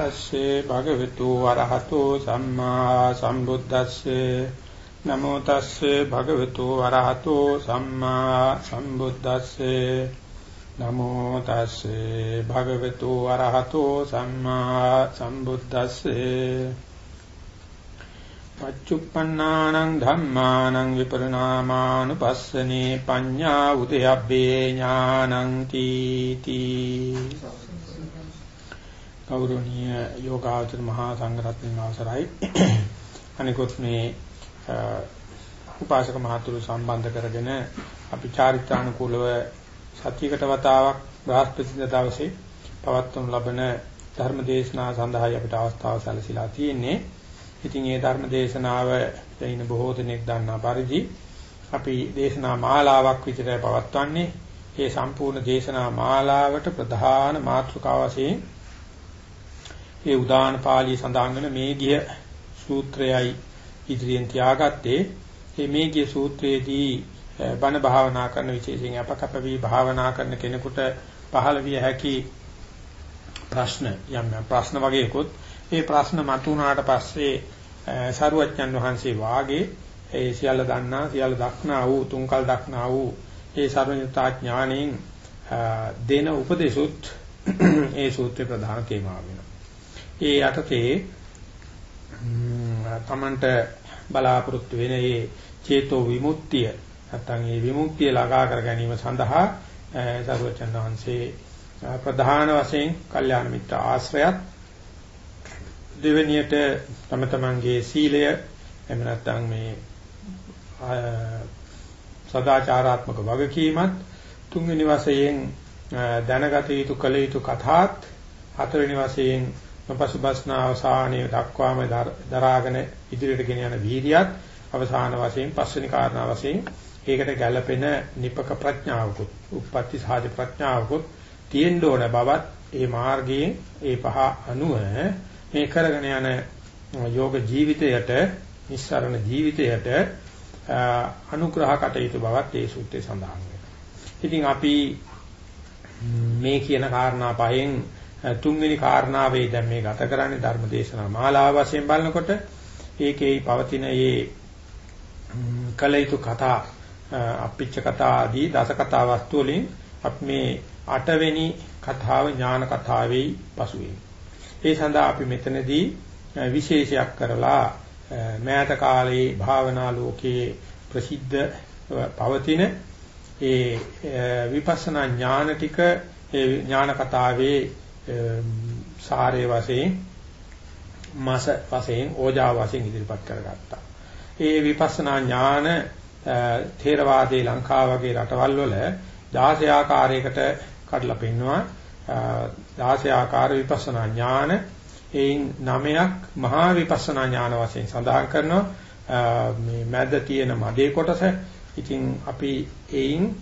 නමෝ තස්සේ භගවතු වරහතෝ සම්මා සම්බුද්දස්සේ. නමෝ තස්සේ භගවතු වරහතෝ සම්මා සම්බුද්දස්සේ. නමෝ තස්සේ භගවතු වරහතෝ සම්මා සම්බුද්දස්සේ. පච්චුප්පන්නානං ධම්මානං විපරණාමානුපස්සනේ පඤ්ඤා උදයබ්බේ ඥානං තීති. ගෞරවනීය යෝගාචර මහා සංඝරත්නයන් අවසරයි අනිකුත් මේ උපාසක මහතුරු සම්බන්ධ කරගෙන අපි චාරිත්‍රානුකූලව සතියකට වතාවක් බ්‍රහස්පති දවසේ පවත්වනු ලබන ධර්ම දේශනාව සඳහායි අපිට අවස්ථාව සැලසීලා තියෙන්නේ ඉතින් මේ ධර්ම දේශනාව දෙයින බොහෝ දෙනෙක් දන්නා පරිදි අපි දේශනා මාලාවක් විතරයි පවත්වන්නේ. මේ සම්පූර්ණ දේශනා මාලාවට ප්‍රධාන මාතෘකාව වශයෙන් මේ උදාන පාළිය සඳහන් වෙන මේ ගිය සූත්‍රයයි ඉදිරියෙන් තියාගත්තේ. මේ මේ ගිය සූත්‍රයේදී බණ භාවනා කරන විශේෂයෙන් අපකප වී භාවනා කරන කෙනෙකුට පහළ විය හැකි ප්‍රශ්න යම් යම් ප්‍රශ්න වගේකුත් මේ ප්‍රශ්න මතුනාට පස්සේ සරුවච්චන් වහන්සේ වාගේ ඒ සියල්ල දන්නා සියල්ල දක්නා වූ තුන්කල් දක්නා වූ ඒ සර්වඥතා ඥාණයෙන් දෙන උපදේශුත් ඒ සූත්‍රේ ප්‍රධාන තේමාව වෙනවා. ඒ යටතේ තමන්ට බලාපොරොත්තු වෙන මේ චේතෝ විමුක්තිය නැත්නම් මේ විමුක්තිය ළඟා කර ගැනීම සඳහා සර්වචන් වහන්සේ ප්‍රධාන වශයෙන් කල්යාණ මිත්‍ර ආශ්‍රයත් දෙවෙනියට තම තමන්ගේ සීලය එහෙම නැත්නම් මේ සදාචාරාත්මක වගකීමත් තුන්වෙනි වශයෙන් දැනගත යුතු කල යුතු කතාත් හතරවෙනි වශයෙන් නොපසුබස්න අවසානයේ දක්වාම දරාගෙන ඉදිරියට ගෙන යන වීර්යයත් අවසාන වශයෙන් පස්වෙනි කාරණා වශයෙන් ඒකට ගැළපෙන නිපක ප්‍රඥාවකුත් උප්පත්ති සාධ ප්‍රඥාවකුත් තියෙන්න ඕන බවත් ඒ මාර්ගයේ ඒ පහ අනුව මේ කරගෙන යන යෝග ජීවිතයට නිස්සරණ ජීවිතයට අනුග්‍රහ කටයුතු බවත් ඒ සූත්‍රයේ සඳහන් වෙනවා. ඉතින් අපි මේ කියන කාරණා පහෙන් තුන්වෙනි කාරණාවේ දැන් මේ ගත කරන්නේ ධර්මදේශනා මාලාව වශයෙන් බලනකොට ඒකේ පවතින මේ කලිතු කතා අපිච්ච කතා ආදී දස කතා වස්තු වලින් අපි මේ අටවෙනි කතාව ඥාන කතාවේ පසුවේ. ඒ සඳහා අපි මෙතනදී විශේෂයක් කරලා මෑත කාලේ භාවනා ලෝකයේ ප්‍රසිද්ධ පවතින ඒ විපස්සනා ඥාන ටික ඒ ඥාන කතාවේ සාරේ වශයෙන් මාස වශයෙන් ඕජා වශයෙන් ඉදිරිපත් කරගත්තා. ඒ විපස්සනා ඥාන ථේරවාදී ලංකාව වගේ රටවල් වල 16 ආකාරයකට කඩලා පෙන්නවා. 16 ආකාර විපස්සනා ඥාන එයින් 9ක් මහා විපස්සනා ඥාන වශයෙන් සඳහන් කරනවා. මේ මැද තියෙන මදේ කොටස. ඉතින් අපි එයින්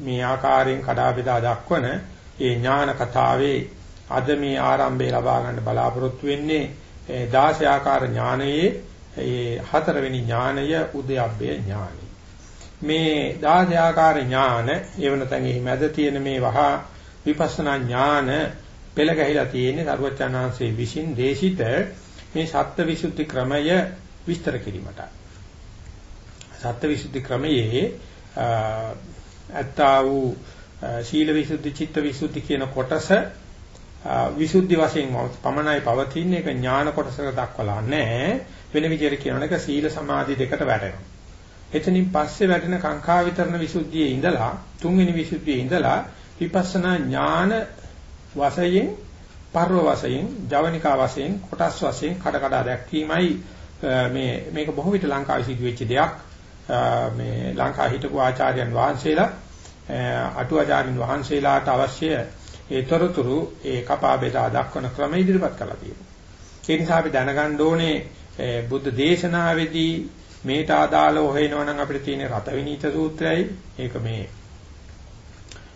මේ ආකාරයෙන් කඩා බෙදා දක්වන ඒ ඥාන කතාවේ අද මේ ආරම්භය ලබා ගන්න බලාපොරොත්තු වෙන්නේ 16 ආකාර ඥානයේ ඒ හතරවෙනි ඥානය උද්‍යප්පය ඥානයි මේ 16 ආකාර ඥාන එව නැත්නම් එහි මැද තියෙන මේ වහා විපස්සනා ඥාන පෙළ ගැහිලා තියෙන්නේ සරුවචනාංශයේ විසින් දේශිත මේ සත්ත්ව විසුද්ධි ක්‍රමය විස්තර කිරීමට. සත්ත්ව විසුද්ධි ක්‍රමයේ අත්තා වූ සීල විසුද්ධි චිත්ත විසුද්ධි කියන කොටස විසුද්ධි වශයෙන් පමණයි පවතින එක ඥාන කොටසකට දක්වලා නැහැ. වෙන විදිහට කියනවා එක සීල සමාධි දෙකට වැටෙනවා. එතනින් පස්සේ වැටෙන කාංකා විතරණ විසුද්ධියේ ඉඳලා තුන්වෙනි විසුද්ධියේ ඉඳලා විපස්සනා ඥාන වශයෙන් පර්ව වශයෙන් ජවනිකා වශයෙන් කොටස් වශයෙන් කඩ කඩ දැක්වීමයි මේ මේක බොහෝ විට ලංකාවේ සිදුවෙච්ච දෙයක් මේ ලංකා හිටපු ආචාර්යයන් වහන්සේලා අටුවාචාර්යන් වහන්සේලාට අවශ්‍ය ඒ තොරතුරු ඒ කපා බෙදා දක්වන ක්‍රම ඉදිරිපත් කරලා තියෙනවා. ඒ නිසා අපි දැනගන්න ඕනේ බුද්ධ දේශනාවේදී මේට අදාළව හොයනවා නම් අපිට තියෙන රතවිනීත සූත්‍රයයි. ඒක මේ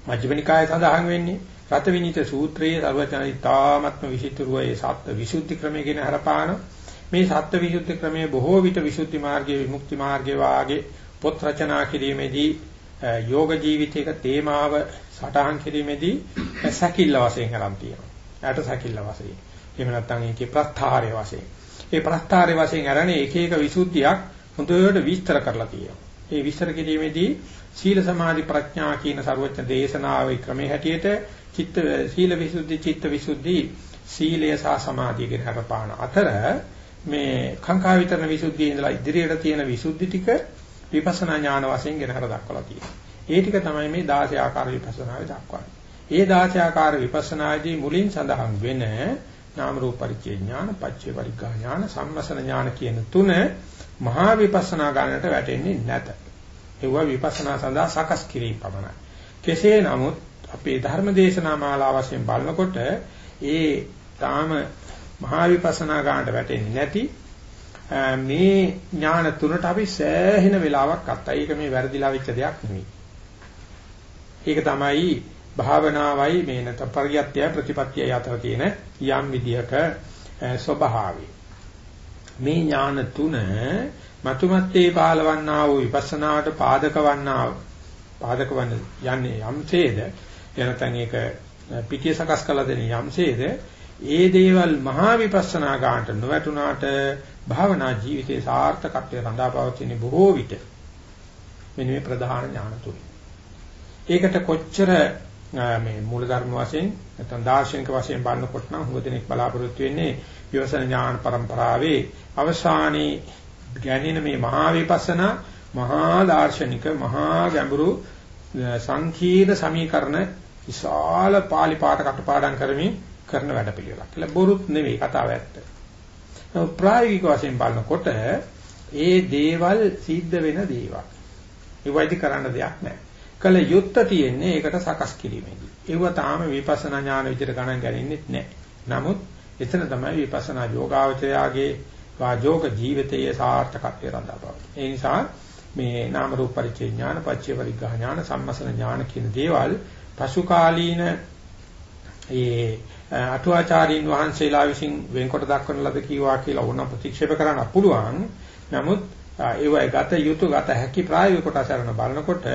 මජ්ක්‍ධිම නිකායේ සඳහන් වෙන්නේ. රත විනීත සූත්‍රයේ සර්වචනයි තාමත්ම විසිතුරුව ඒ සත්ත්ව විසුද්ධි ක්‍රමය කියන හරපාන. මේ සත්ත්ව විසුද්ධි ක්‍රමයේ බොහෝ විට විසුද්ධි මාර්ගයේ විමුක්ති මාර්ගයේ වාගේ පොත් රචනා කිරීමේදී යෝග ජීවිතයක තේමාව සටහන් කිරීමේදී සැකිල්ල වශයෙන් කරන් තියෙනවා. යට සැකිල්ල වශයෙන්. එහෙම නැත්නම් ඒකේ ප්‍රස්ථාරය වශයෙන්. ඒ ප්‍රස්ථාරය වශයෙන් අරගෙන එක එක විසුද්ධියක් හොඳට විස්තර කරලා තියෙනවා. මේ විස්තර කිරීමේදී සීල සමාධි ප්‍රඥා කියන ਸਰවඥ දේශනාවේ ක්‍රමයේ හැටියට චිත්ත සීල විසුද්ධි චිත්ත විසුද්ධි සීලය සහ සමාධිය කියන හරපාන අතර මේ කාංකා විතරන විසුද්ධියේ ඉඳලා ඉදිරියට තියෙන විසුද්ධි ටික විපස්සනා ඥාන වශයෙන් ගෙන හර දක්වලා තියෙනවා. ඒ ටික තමයි මේ 16 ආකාර විපස්සනාවේ දක්වන්නේ. ඒ 16 ආකාර විපස්සනාදී මුලින් සඳහන් වෙන නාම රූප පරිච්ඡේ ඥාන, පච්චේ පරිග්ගා ඥාන, සම්මසන ඥාන කියන තුන මහා විපස්සනා ගණනට වැටෙන්නේ නැත. ඒවා විපස්සනා සඳහා සකස් කිරීම පමණයි. කෙසේ නමුත් අපේ ධර්ම දේශනා මාලාව වශයෙන් බලනකොට ඒ තාම මහා විපස්සනා ගන්නට වැටෙන්නේ නැති මේ ඥාන තුනට අපි සෑහෙන වෙලාවක් අත්තා. ඒක මේ වැරදිලා වෙච්ච දෙයක් නෙවෙයි. ඒක තමයි භාවනාවයි මේ නැත පරියත්‍ය ප්‍රතිපත්තිය අතර තියෙන යම් විදියක ස්වභාවය. මේ ඥාන තුන මතුමත්තේ පාලවන්නා වූ විපස්සනාවට පාදක වන්නා පාදක වන්න යන්නේ යම්සේද එනතන් ඒක පිටිය සකස් කළ දෙන යම්සේද ඒ දේවල් මහා විපස්සනා ගන්නට නොවැටුණාට භාවනා ජීවිතයේ සාර්ථකත්වය රඳා පවතින බොහෝ විට මෙන්න මේ ප්‍රධාන ඥාන තුන. ඒකට කොච්චර මේ මූලධර්ම වශයෙන් නැත්නම් දාර්ශනික වශයෙන් බලනකොට නම් හුඟ දෙනෙක් බලාපොරොත්තු වෙන්නේ විවසන ඥාන પરම්පරාවේ අවසානයේ ගැනෙන මේ මහා විපස්සනා මහා දාර්ශනික මහා ගැඹුරු සංකීර්ණ සමීකරණ විශාල පාලි පාඨ කටපාඩම් කරමින් කරන වැඩපිළිවෙලක්. කියලා බොරුත් නෙවෙයි කතාව ඇත්ත. ප්‍රායෝගික වශයෙන් බලනකොට ඒ දේවල් සිද්ධ වෙන දේවල්. ඒවයිදි කරන්න දෙයක් නැහැ. කල යුත්ත තියෙන්නේ ඒකට සකස් කිරීමේදී. ඒව තාම විපස්සනා ඥාන විදිහට ගණන් ගන්නේ නැහැ. නමුත් එතන තමයි විපස්සනා යෝගාවචරයාගේ වාජෝග ජීවිතයේ සාර්ථකත්වය රඳාපවතින. ඒ නිසා මේ නාම රූප පරිච්ඡේ ඥාන, පච්චේ පරිග්‍රහ ඥාන, සම්මසන ඥාන කියන දේවල් පසු කාලීන ඒ අටුවාචාරීන් වහන්සේලා විසින් වෙන්කොට දක්වන ලද කීවා කියලා ඕන ප්‍රතික්ෂේප කරන්න පුළුවන්. නමුත් ඒවයි ගත යුතු ගත හැකි ප්‍රායෝගික කොටස අරන බලනකොට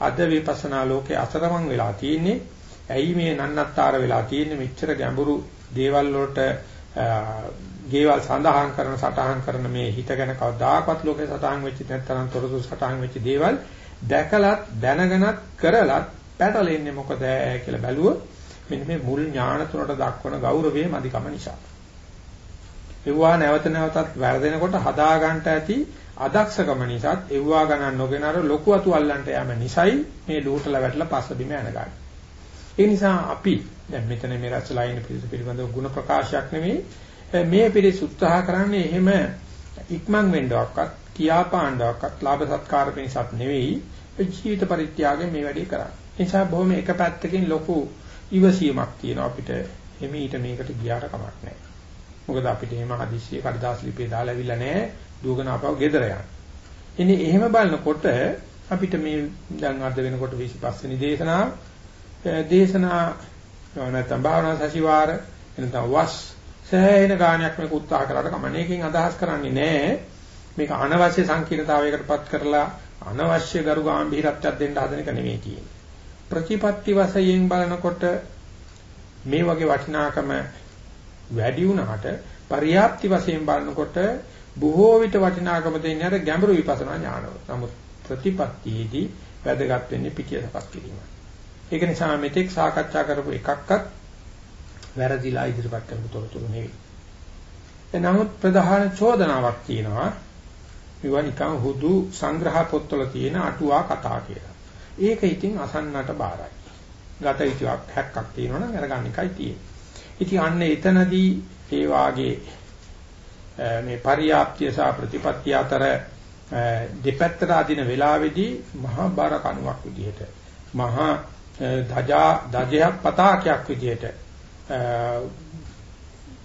අද විපස්සනා ලෝකේ අතරමං වෙලා තියෙන්නේ. ඇයි මේ නන්නත්තර වෙලා තියෙන්නේ මෙච්චර ගැඹුරු දේවල් වලට ගේවල් සඳහන් කරන සටහන් කරන මේ හිත ගැන කවදාකවත් ලෝකේ සටහන් වෙච්ච නැත්නම් තොරතුරු සටහන් වෙච්ච දේවල් දැකලත් දැනගෙනත් කරලත් පැටලෙන්නේ මොකද කියලා බැලුවොත් මෙන්න මේ මුල් ඥාන තුනට දක්වන ගෞරවයේ මදිකම නිසා. එව්වා නැවත නැවතත් වැරදෙනකොට හදා ගන්නට ඇති අදක්ෂකම නිසාත් එව්වා ගණන් නොගෙන අර ලොකු අතු අල්ලන්ට යෑම නිසායි මේ ලූටල වැටලා පස්ස බිම යනගන්නේ. ඒ නිසා අපි දැන් මෙතන මේ රැස්ලා ඉන්න පිළිබඳව ಗುಣ ප්‍රකාශයක් නෙමෙයි මේ පිළිස් උත්සාහ කරන්නේ එහෙම ඉක්මන් වෙන්නවක්වත් කියාපාණ්ඩවක්වත් ලාභ සත්කාර පිණිසත් නෙවෙයි ජීවිත පරිත්‍යාගයෙන් මේ වැඩේ කරන්නේ. ඒ නිසා බොහොම එක පැත්තකින් ලොකු ඉවසීමක් තියෙනවා අපිට එමෙහිට මේකට ගියාට කමක් නැහැ. මොකද අපිට එහෙම හදිස්සිය කඩදාසි ලිපේ දාලා ඇවිල්ලා නැහැ දුවගෙන අපව ගෙදර යන්න. ඉතින් එහෙම බලනකොට අපිට මේ දැන් අද වෙනකොට 25 වෙනි දේශනාව දේශනා නැත්නම් භාවනා සතිವಾರ එනතම වස් සෑහෙන ගාණයක් මේක උත්සාහ කරලා කමන්නේ. එකකින් අදහස් කරන්නේ නැහැ. මේක අනවශ්‍ය සංකීර්ණතාවයකටපත් කරලා අනවශ්‍ය ගරු ගැඹීරත්වයක් දෙන්න හදන එක නෙමෙයි කියන්නේ. ප්‍රතිපත්ති වශයෙන් බලනකොට මේ වගේ වටිනාකම වැඩි වුණාට පරියාප්ති වශයෙන් බලනකොට බොහෝ විට වටිනාකම දෙන්නේ අර ගැඹුරු විපස්සනා ඥානවල. නමුත් ප්‍රතිපත්තියේදී වැදගත් වෙන්නේ පිටිය සකස් කිරීම. ඒක නිසා මෙතෙක් සාකච්ඡා කරපු එකක්වත් වැරදිලා ඉදිරිපත් කරපු තොරතුරු නෙවෙයි. එනමුත් ප්‍රධාන චෝදනාවක් තියෙනවා. මේවා නිකන් හුදු සංග්‍රහ පොත්වල තියෙන අටුවා කතා කියලා. ඒක ඉතින් අසන්නට බාරයි. ගත යුතුක් හැක්කක් තියෙනවනම් අරගන්න එකයි තියෙන්නේ. ඉතින් අන්න එතනදී ඒ වාගේ මේ පරියාප්තිය සහ ප්‍රතිපත්තිය අතර දෙපැත්තට අදින වෙලාවේදී මහා බාර කණුවක් විදිහට මහා දජා දජයක් පතාකයක් විදිහට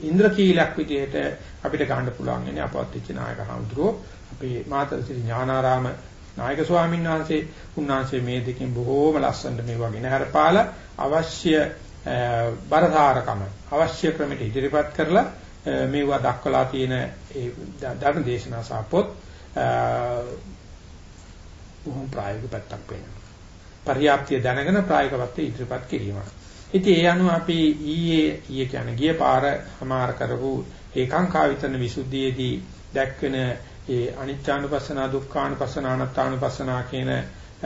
ඉන්ද්‍රකීලක් විදිහට අපිට ගන්න පුළුවන් ඉන්නේ අපවත් වෙච්ච නායක හඳුරෝ අපේ මාතෘශ්‍රී ඥානාරාම නායක ස්වාමීන් වහන්සේ උන්වහන්සේ මේ දෙකෙන් බොහෝම ලස්සනට මේ වගේ නැහැරපාලා අවශ්‍ය බරධාරකම අවශ්‍ය ක්‍රමයට ඉදිරිපත් කරලා මේවා දක්වලා තියෙන ඒ ධර්ම දේශනා සාපොත් බොහොම ප්‍රායෝගික පැත්තක් වෙනවා. පරියාප්තිය දැනගෙන ප්‍රායෝගිකවත් ඉදිරිපත් කිරීම. ඉතින් ඒ අනුව අපි ඊයේ ඊයේ කියන්නේ ගිය පාර හමාර කරපු ඒකාංකා විතරන විසුද්ධියේදී දැක්වෙන ඒ අනිච්චානුපස්සනා දුක්ඛානුපස්සනා අනාත්මානුපස්සනා කියන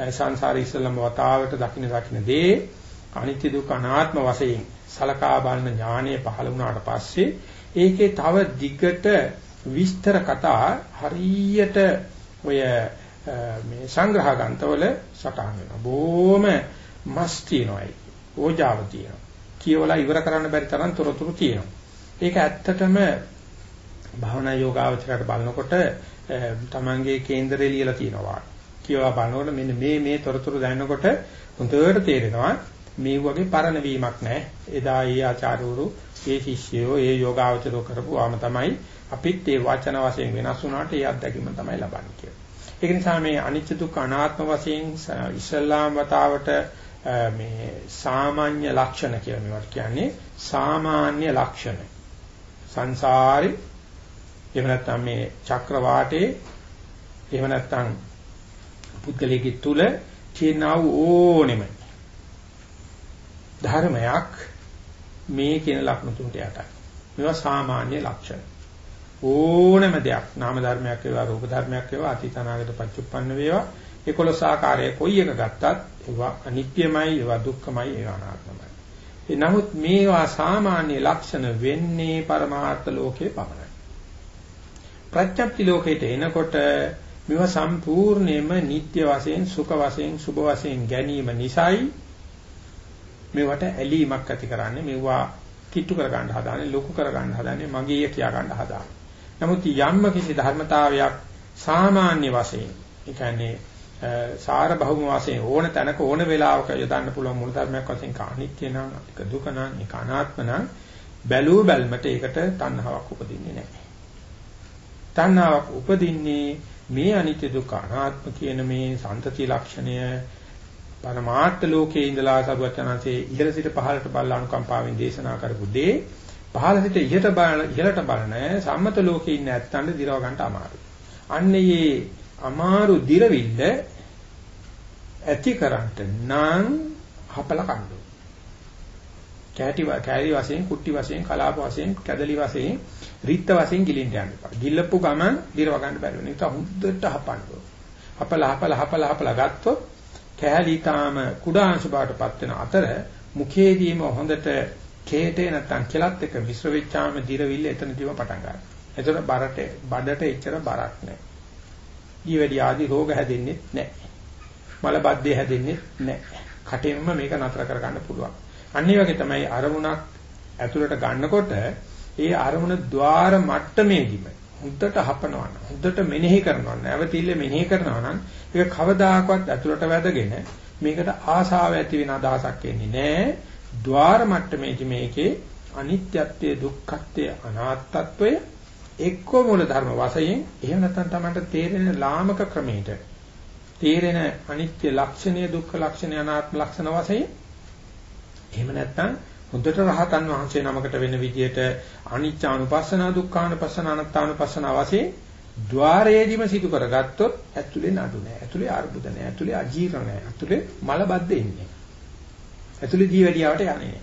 සංසාරී ඉස්සලම වතාවට දකින්න දකින්න දේ අනිත්‍ය දුක්ඛ අනාත්ම වශයෙන් සලකා බලන ඥානය පහළ වුණාට පස්සේ ඒකේ තව දිගට විස්තර කතා හරියට ඔය මේ සංග්‍රහ ග්‍රන්ථවල සටහන් වෙනවා. බොහොම මස් තියෙනවා ඒක. ඕජාව තියෙනවා. කියවලා ඉවර කරන්න බැරි තරම් තොරතුරු තියෙනවා. ඒක ඇත්තටම භාවනා යෝගාවචරයට බලනකොට තමන්ගේ කේන්දරේ ලියලා තියෙනවා. කියවා බලනකොට මෙන්න මේ මේ තොරතුරු දැනනකොට හොඳට තේරෙනවා මේ වගේ පරණ වීමක් නැහැ. එදා ඒ ආචාර්යවරු, ඒ ශිෂ්‍යයෝ, ඒ යෝගාවචරෝ කරපුවාම තමයි අපිත් ඒ වචන වශයෙන් වෙනස් වුණාට ඒ අත්දැකීම තමයි ලබන්නේ කියලා. ඒක නිසා මේ අනිත්‍ය දුක්ඛ අනාත්ම වශයෙන් ඉස්ලාම් වතාවට මේ සාමාන්‍ය ලක්ෂණ කියලා මේවට කියන්නේ සාමාන්‍ය ලක්ෂණ. සංසාරේ එහෙම නැත්නම් මේ චක්‍රවාටේ එහෙම නැත්නම් පුද්ගලයේ තුල තියෙනා ඕනෙම ධර්මයක් මේ කියන ලක්ෂණ තුනට යටයි. මේවා සාමාන්‍ය ලක්ෂණ. ඕනම දෙයක් නාම ධර්මයක් වේවා රූප ධර්මයක් වේවා අතීත අනාගත පච්චුප්පන්න වේවා 11 ආකාරයේ කොයි එක ගත්තත් ඒවා අනිත්‍යමයි ඒවා දුක්ඛමයි ඒවා අනාත්මයි. ඒ නමුත් මේවා සාමාන්‍ය ලක්ෂණ වෙන්නේ පරමාර්ථ ලෝකේ පමණයි. ප්‍රත්‍යක්ෂ ලෝකයට එනකොට මේවා සම්පූර්ණයෙන්ම නිට්ටය වශයෙන් සුඛ වශයෙන් සුභ වශයෙන් ගැනීම නිසායි මේවට ඇලීමක් ඇති කරන්නේ මේවා කිට්ටු කර ගන්න හදාන්නේ ලොකු කර ගන්න හදාන්නේ මගේ කියා ගන්න හදාන්නේ නමුත් යම්ම කිසි ධර්මතාවයක් සාමාන්‍ය වශයෙන් ඒ කියන්නේ සාර බහුම වශයෙන් ඕන තැනක ඕන වෙලාවක යොදන්න පුළුවන් මූල ධර්මයක් වශයෙන් කානිත්‍ය නම් අනික දුක නම් ඒක අනාත්ම නම් බැලූ බැල්මට ඒකට තණ්හාවක් උපදින්නේ නැහැ. තණ්හාවක් උපදින්නේ මේ අනිත්‍ය දුක අනාත්ම කියන මේ සන්තති ලක්ෂණය පරමාර්ථ ලෝකයේ ඉඳලා සරුවචනanse ඉහළ සිට පහළට බලලා අනුකම්පාවෙන් දේශනා කරපු දේ පහළ සිට ඉහළට බලන ඉහළට බලන සම්මත ලෝකේ ඉන්න ඇත්තන්ට දිරව ගන්න අමාරුයි. අන්නේ අමාරු දිරවිල්ල ඇති කරන්ට නම් හපල කණ්ඩු. කැටි කැරි වශයෙන්, කුට්ටි වශයෙන්, කලාප වශයෙන්, කැදලි වශයෙන්, රිත්ත වශයෙන් ගිලින්න යන්න එපා. ගිල්ලපු ගමන් දිරව ගන්න බැරි වෙන. ඒක හුද්දට හපන්න ඕන. හපල හපල හපල හපල ගත්තොත් කැලී තාම කුඩා අංශ බාටපත් වෙන අතර මුඛයේදීම හොඳට කේතේ නැත්තම් කෙලත් එක මිශ්‍ර වෙච්චාම දිරවිල්ල එතනදීම පටන් ගන්නවා. එතකොට බරට බඩට එච්චර බරක් නැහැ. ඊවැඩි ආදි රෝග හැදෙන්නේ නැහැ. මල බද්දේ හැදෙන්නේ නැහැ. කටෙන්ම මේක නතර කරගන්න පුළුවන්. අනිත් වගේ තමයි අරමුණක් ඇතුළට ගන්නකොට ඒ අරමුණ ద్వාර මට්ටමේදීම හොඳට හපනවා නම් හොඳට මෙනෙහි කරනවා නම් නැවතිල්ල මෙනෙහි කරනවා නම් ඒක කවදාකවත් ඇතුළට වැදගෙන මේකට ආශාව ඇති වෙන අදහසක් එන්නේ නැහැ. ద్వාර මට්ටමේදී මේකේ අනිත්‍යත්වයේ දුක්ඛත්වයේ අනාත්මත්වයේ එක්ක මූල ධර්ම වශයෙන් එහෙම නැත්නම් තමයි තේරෙන ලාමක ක්‍රමයට තේරෙන අනිත්‍ය ලක්ෂණය දුක්ඛ ලක්ෂණය අනාත්ම ලක්ෂණ වශයෙන් එහෙම නැත්නම් හොඳට රහතන් වහන්සේ නමකට වෙන විදිහට අනිච්චානුපස්සනා දුක්ඛානුපස්සනා අනාත්මානුපස්සනා වශයෙන් ద్వාරයේදීම සිදු කරගත්තොත් ඇතුලේ නඩු නැහැ. ඇතුලේ අර්බුද නැහැ. ඇතුලේ අජීර්ණ නැහැ. ඇතුලේ මල බද්ද ඉන්නේ. ඇතුලේ දීවැඩියාවට යන්නේ නැහැ.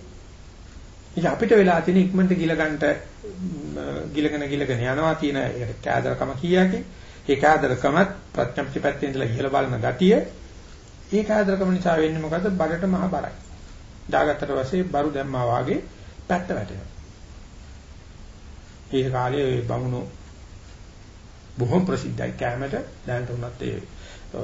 ඉතින් අපිට වෙලා තියෙන ඉක්මනට ගිල ගන්නට ගිලගෙන ගිලගෙන යනවා තියෙන ඒකට කෑදරකම කියාගේ. ඒ කෑදරකමත් ප්‍රඥප්ති පැත්තේ ඉඳලා ඉහළ බලන ගතිය. ඒ කෑදරකම නිසා වෙන්නේ මොකද? බඩට මහ බරයි. දාගත්තට පස්සේ බරු දැම්මා වාගේ පැත්ත වැටෙනවා. ඒ කාලේ බමුණු බොහොම ප්‍රසිද්ධයි. කැමරට දැනට උනත් ඒ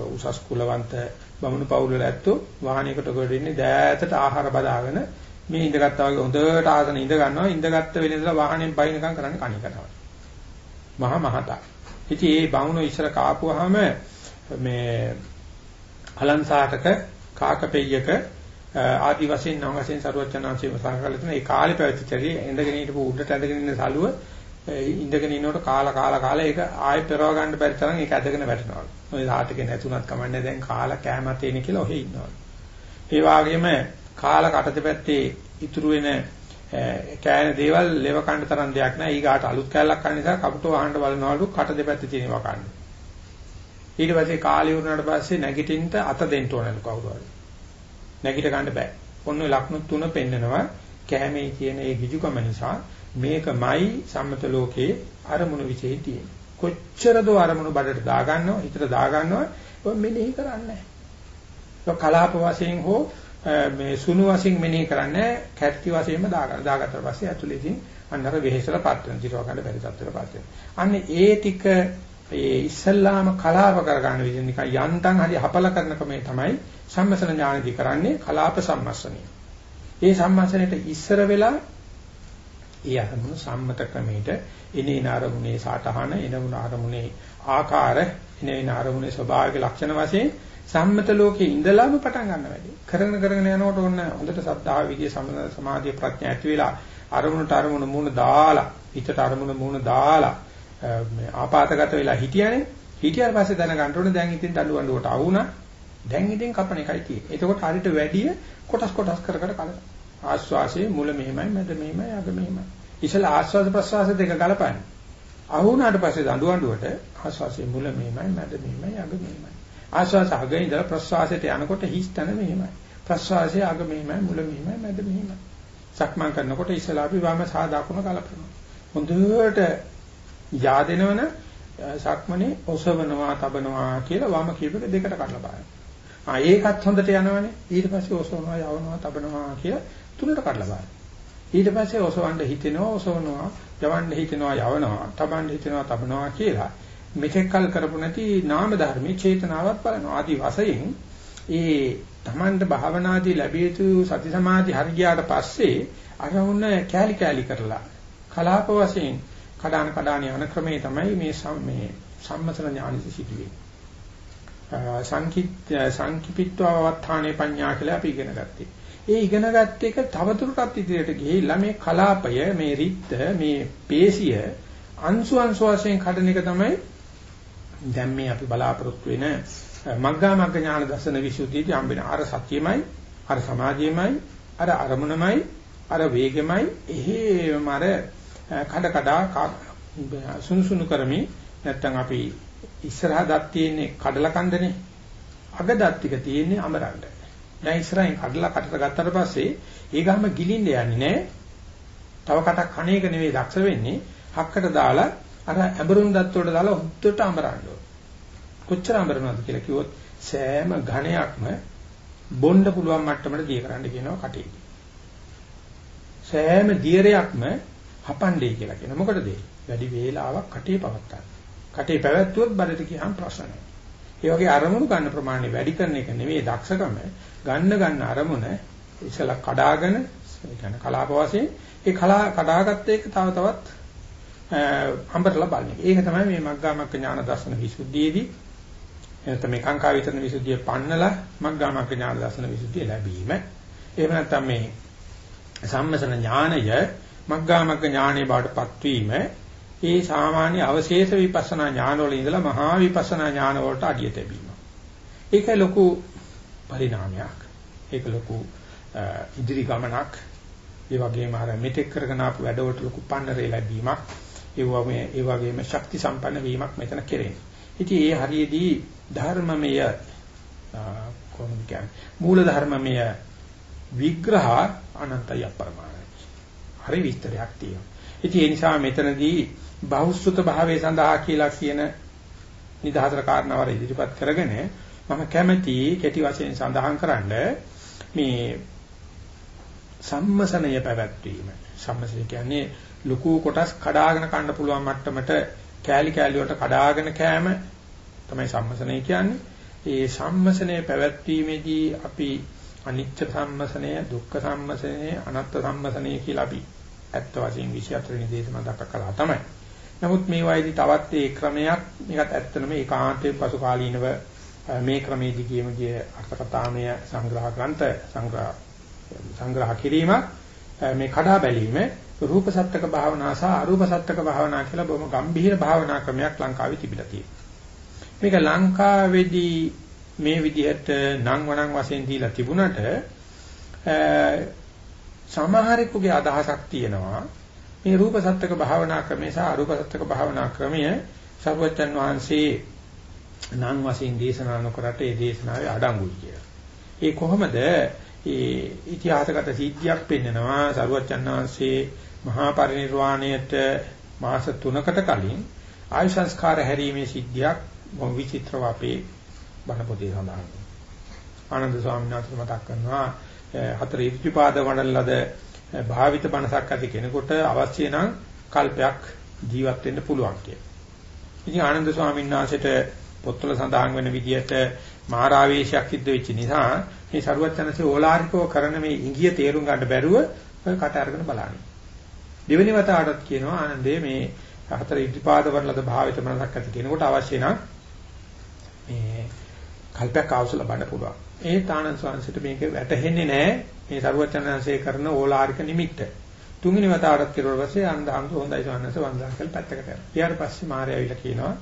උසස් කුලවන්ත බමුණු පවුල් වල ඇත්තෝ වාහනයකට ගොඩ ඉන්නේ දෑතට ආහාර බදාගෙන මේ ඉඳගත්තා වගේ හොඳට ආසන ඉඳ ගන්නවා. ඉඳගත්ත වෙලේ ඉඳලා වාහනේ බයිනකම් කරන්නේ කණි කරනවා මහා මහතා. ඉතින් මේ බමුණු ඉස්සර කාපුවාම මේ අලන්සාටක කාකපෙය්‍යක ආදි වශයෙන් නම් වශයෙන් සරුවචනාංශයේ සාකච්ඡා කරන ඒ කාලේ පැවතිච්ච ඉඳගෙන හිටපු උඩට ඇඳගෙන ඉන්න සලුව ඉඳගෙන ඉන්නකොට කාලා කාලා කාලා ඒක ආයෙ පෙරව ගන්න බැරි තරම් ඒක ඇදගෙන වැටෙනවා. ඔය සාතකේ නැතුණත් කමන්නේ දැන් කාලා කෑම තේනේ කියලා ඔහෙ ඉන්නවා. ඒ වගේම කාලා කටදෙපැත්තේ ඉතුරු වෙන කෑන දේවල් ලෙව කන්න තරම් දෙයක් නැහැ. ඊගාට අලුත් කෑල්ලක් කන්න නිසා කපුටෝ වහන්න බලනවලු කටදෙපැත්තේ තියෙනවා කන්න. ඊට පස්සේ කාලේ වුණාට පස්සේ නැගිටින්න අත දෙන්න ඕනලු කවුරු හරි. නැගිට ගන්න බෑ. ඔන්න ලක්ෂණ තුන පෙන්නනවා කැමේ කියන ඒ ගිජුකම නිසා මේකමයි සම්මත ලෝකයේ අරමුණු විශේෂය තියෙන්නේ. කොච්චරද අරමුණු බඩට දාගන්නව හිතට දාගන්නව ඔය මෙනෙහි කරන්නේ නැහැ. කලාප වශයෙන් හෝ මේ සුණු වශයෙන් මෙනෙහි කරන්නේ කැටි වශයෙන්ම දාගන්න. දාගත්තට පස්සේ ඇතුළේ ඉතින් අන්නර වෙහෙසලා පත් වෙන දිරව ගන්න බැරි තත්ත්වයකට පත් වෙනවා. අන්න ඒ ටික ඒ ඉස්සල්ලාම කලාප කර ගන්න විදිහ නිකන් යන්තම් හරි හපල කරන ක්‍රමය තමයි සම්මසන ඥානදී කරන්නේ කලාප සම්මස්සනිය. ඒ සම්මස්සනෙට ඉස්සර වෙලා ඒ අරමුණු සම්මත ක්‍රමයට එනේන අරමුණේ සාඨහන එනමුණ අරමුණේ ආකාර එනේන අරමුණේ ස්වභාවික ලක්ෂණ වශයෙන් සම්මත ලෝකේ ඉඳලාම පටන් ගන්න වැඩි. කරගෙන කරගෙන යනකොට ඔන්න හොඳට සද්ධා විදියේ සමාධිය ප්‍රඥා ඇති වෙලා අරමුණට අරමුණ මූණ දාලා හිතට අරමුණ මූණ දාලා මේ ආපాతගත වෙලා හිටියනේ හිටියාට පස්සේ දැනගන්න ඕනේ දැන් ඉතින් දඬු වඬුවට ආවුණා දැන් ඉතින් කපන එකයි තියෙන්නේ. එතකොට හරියට වැඩි කොටස් කොටස් කර කර කලන. ආස්වාසේ මුල මෙහෙමයි මැද මෙහෙමයි අග මෙහෙමයි. ඉතල ආස්වාද ප්‍රසවාස දෙක ගලපන්නේ. ආවුණාට පස්සේ දඬු වඬුවට ආස්වාසේ මුල මෙහෙමයි මැද මෙහෙමයි අග මෙහෙමයි. ආස්වාස අග ඉඳලා ප්‍රසවාසයට යනකොට හිස් තන මෙහෙමයි. ප්‍රසවාසයේ අග මෙහෙමයි මුල මෙහෙමයි මැද මෙහෙමයි. සක්මන් කරනකොට ඉස්සලා අපි වම සහ දකුණ කලපනවා. හොඳට yaadෙනවන සක්මනේ ඔසවනවා තබනවා කියලා වම කීපක දෙකට කඩලා බලන්න. ආ ඒකත් හොඳට යනවනේ. ඊට පස්සේ ඔසවනවා යවනවා තබනවා කියලා තුනට කඩලා බලන්න. ඊට පස්සේ ඔසවන්න හිතෙනවා ඔසවනවා යවන්න හිතෙනවා යවනවා තබන්න හිතෙනවා තබනවා කියලා මෙතෙක් කල් කරපු නැති නාම ධර්මයේ චේතනාවක් බලනවා. ආදි වශයෙන් ඒ Tamanට භාවනාදී ලැබිය යුතු සති සමාධි හරියට පස්සේ අරමුණ කෑලි කෑලි කරලා කලාප වශයෙන් කඩාන කඩාන යන ක්‍රමේ තමයි මේ මේ සම්මතන ඥානෙ සිදුවේ. සංකිට සංකිපිත්වවත්ථානේ පඤ්ඤා කියලා අපි ඉගෙන ගත්තේ. ඒ ඉගෙන ගත්ත එක තවදුරටත් ඉදිරියට ගිහිල්ලා මේ කලාපය, මේ රිත්ත, මේ පේශිය අංශු අංශු වශයෙන් කඩන එක තමයි දැන් මේ අපි බලාපොරොත්තු වෙන මග්ගා මග්ග ඥාන දර්ශන විසුද්ධියදී හම්බෙන අර සත්‍යමයි, අර සමාධියමයි, අර අරමුණමයි, අර වේගමයි, එහෙම අර කඩ කඩා සුනුසුනු කරමින් නැත්තම් අපි ඉස්සරහා දත් තියෙන්නේ කඩලා කන්දනේ අග දත් ටික තියෙන්නේ අමරන්න. දැන් ඉස්සරහින් කඩලා කටට ගත්තට පස්සේ ඒ ගාම ගිලින්න යන්නේ නැහැ. තව කටක් කණේක නෙවෙයි දක්ෂ වෙන්නේ හක්කට දාලා අර ඇඹරුම් දත් වලට දාලා හුද්දට අමරන්න ඕන. කොච්චර අමරනවද කියලා කිව්වොත් සෑම ඝණයක්ම බොණ්ඩ පුළුවන් මට්ටමට දිය කරන්න කියනවා කටේ. සෑම දියරයක්ම හපන්නේ කියලා කියනවා. මොකටද වැඩි වේලාවක් කටේ පවත්තා. කටේ පැවැත්වුවොත් බඩට ගියාම ප්‍රශ්න නැහැ. ඒ වගේ අරමුණු ගන්න ප්‍රමාණය වැඩි කරන එක නෙවෙයි දක්ෂකම. ගන්න ගන්න අරමුණ ඉස්සලා කඩාගෙන ඒ කියන්නේ කලාප වශයෙන් ඒ කලා කඩාගත්ත එක තව තවත් අඹරලා බලන්නේ. ඒක තමයි මේ මග්ගාමග්ග ඥාන දර්ශන විසුද්ධියේදී එතන මේ කාංකා විතරන විසුද්ධිය පන්නලා මග්ගාමග්ග ඥාන දර්ශන විසුද්ධිය ලැබීම. එහෙම නැත්නම් මේ සම්මසන ඥානය මග්ගාමග්ග ඥානයේ බාටපත් වීම ඒ සාමාන්‍ය අවශේෂ විපස්සනා ඥාන වල ඉඳලා මහා විපස්සනා ඥාන වලට අඩිය තැබීම. ඒක ලොකු පරිණාමයක්. ඒක ලොකු ඉදිරි ගමනක්. ඒ වගේම අර මෙතෙක් කරගෙන ආපු වැඩවලට ලොකු පන්නරේ ලැබීමක්. ඒ වගේම ඒ වගේම ශක්ති සම්පන්න වීමක් මෙතන කෙරෙන්නේ. ඉතින් ඒ හරියේදී ධර්මමය කොහොමද කියන්නේ මූල ධර්මමය විග්‍රහ අනන්තය අපරමාණ හරි විස්තරයක් තියෙනවා. ඉතින් ඒ නිසා මෙතනදී බහුසුත භාවයේ සඳහා කියලා කියන නිදහතර කාරණාවර ඉදිරිපත් කරගෙන මම කැමැති කෙටි වශයෙන් සඳහන් කරන්න මේ සම්මසනය පැවැත්වීම. සම්මසනය කියන්නේ ලකු කොටස් කඩාගෙන කන්න පුළුවන් මට්ටමට කෑලි කෑලි වලට කඩාගෙන කෑම තමයි සම්මසනය කියන්නේ. ඒ සම්මසනය පැවැත්වීමේදී අපි අනිච්ච සම්මසනය, දුක්ඛ සම්මසනය, අනාත්ම සම්මසනය කියලා අපි ඇත්ත වශයෙන් 24 වෙනි දේශනා දක්වා කළා තමයි. නමුත් මේ වයිදී තවත් ඒ ක්‍රමයක් මේකත් ඇත්තනම ඒකාන්තයෙන් පසු කාලීනව මේ ක්‍රමයේදී කියමු ගිය අර්ථකථාමය සංග්‍රහ ග්‍රන්ථ සංග්‍රහ සංග්‍රහ කිරීමක් මේ කඩා බැලීම රූප සත්‍යක භාවනා සහ අරූප සත්‍යක භාවනා කියලා බොහොම ගැඹීර භාවනා ක්‍රමයක් ලංකාවේ තිබිලා තියෙනවා. මේක ලංකාවේදී මේ විදිහට නම් වණන් වශයෙන් දීලා තිබුණට සමහරෙකුගේ අදහසක් තියෙනවා. මේ රූප සත්‍යක භාවනා ක්‍රමය සහ අරූප සත්‍යක භාවනා ක්‍රමය සර්වජන් වහන්සේ නම් වශයෙන් දේශනා නොකරට ඒ දේශනාවේ අඩංගුයි කියලා. ඒ කොහොමද? ඒ ඉතිහාසගත සිද්ධියක් පෙන්නනවා සරුවච්චන් වහන්සේ මහා පරිනිර්වාණයට මාස 3කට කලින් ආයු සංස්කාර හැරීමේ සිද්ධියක් බොහොම විචිත්‍රව අපේ බණ පොතේ සඳහන් ආනන්ද ස්වාමීන් වහන්සේ මතක් කරනවා හතර ඉර්ධිපාද වඩලද භාවිත බණසක් ඇති කෙනෙකුට අවශ්‍ය නම් කල්පයක් ජීවත් වෙන්න පුළුවන් කියලා. ඉතින් ආනන්ද ස්වාමීන් වහන්සේට පොත්වල සඳහන් වෙන විදිහට මාරාවේශයක් සිද්ධ වෙච්ච නිසා මේ සරුවචනසේ ඕලාරිකව කරන මේ ඉංගිය තේරුම් ගන්න බැරුව ඔය කට අරගෙන බලන්නේ. දෙවෙනි වතාවටත් කියනවා ආනන්දේ මේ හතර ඉද්ධිපාද වරලද භාවිත මනසක් ඇති කෙනෙකුට අවශ්‍ය නම් මේ කල්පයක් අවශ්‍ය ලබන්න පුළුවන්. ඒ තානන් ස්වාංශයට මේක වැටහෙන්නේ නැහැ මේ සරුවචනන්සේ කරන ඕලාරික නිමිත්ත. තුන්වෙනි වතාවටත් කිරුවා පස්සේ අන්දාන්ත හොඳයි ස්වාංශ වන්දනා කළ පැත්තකට යනවා. ඊට පස්සේ මාර්යා ඇවිල්ලා කියනවා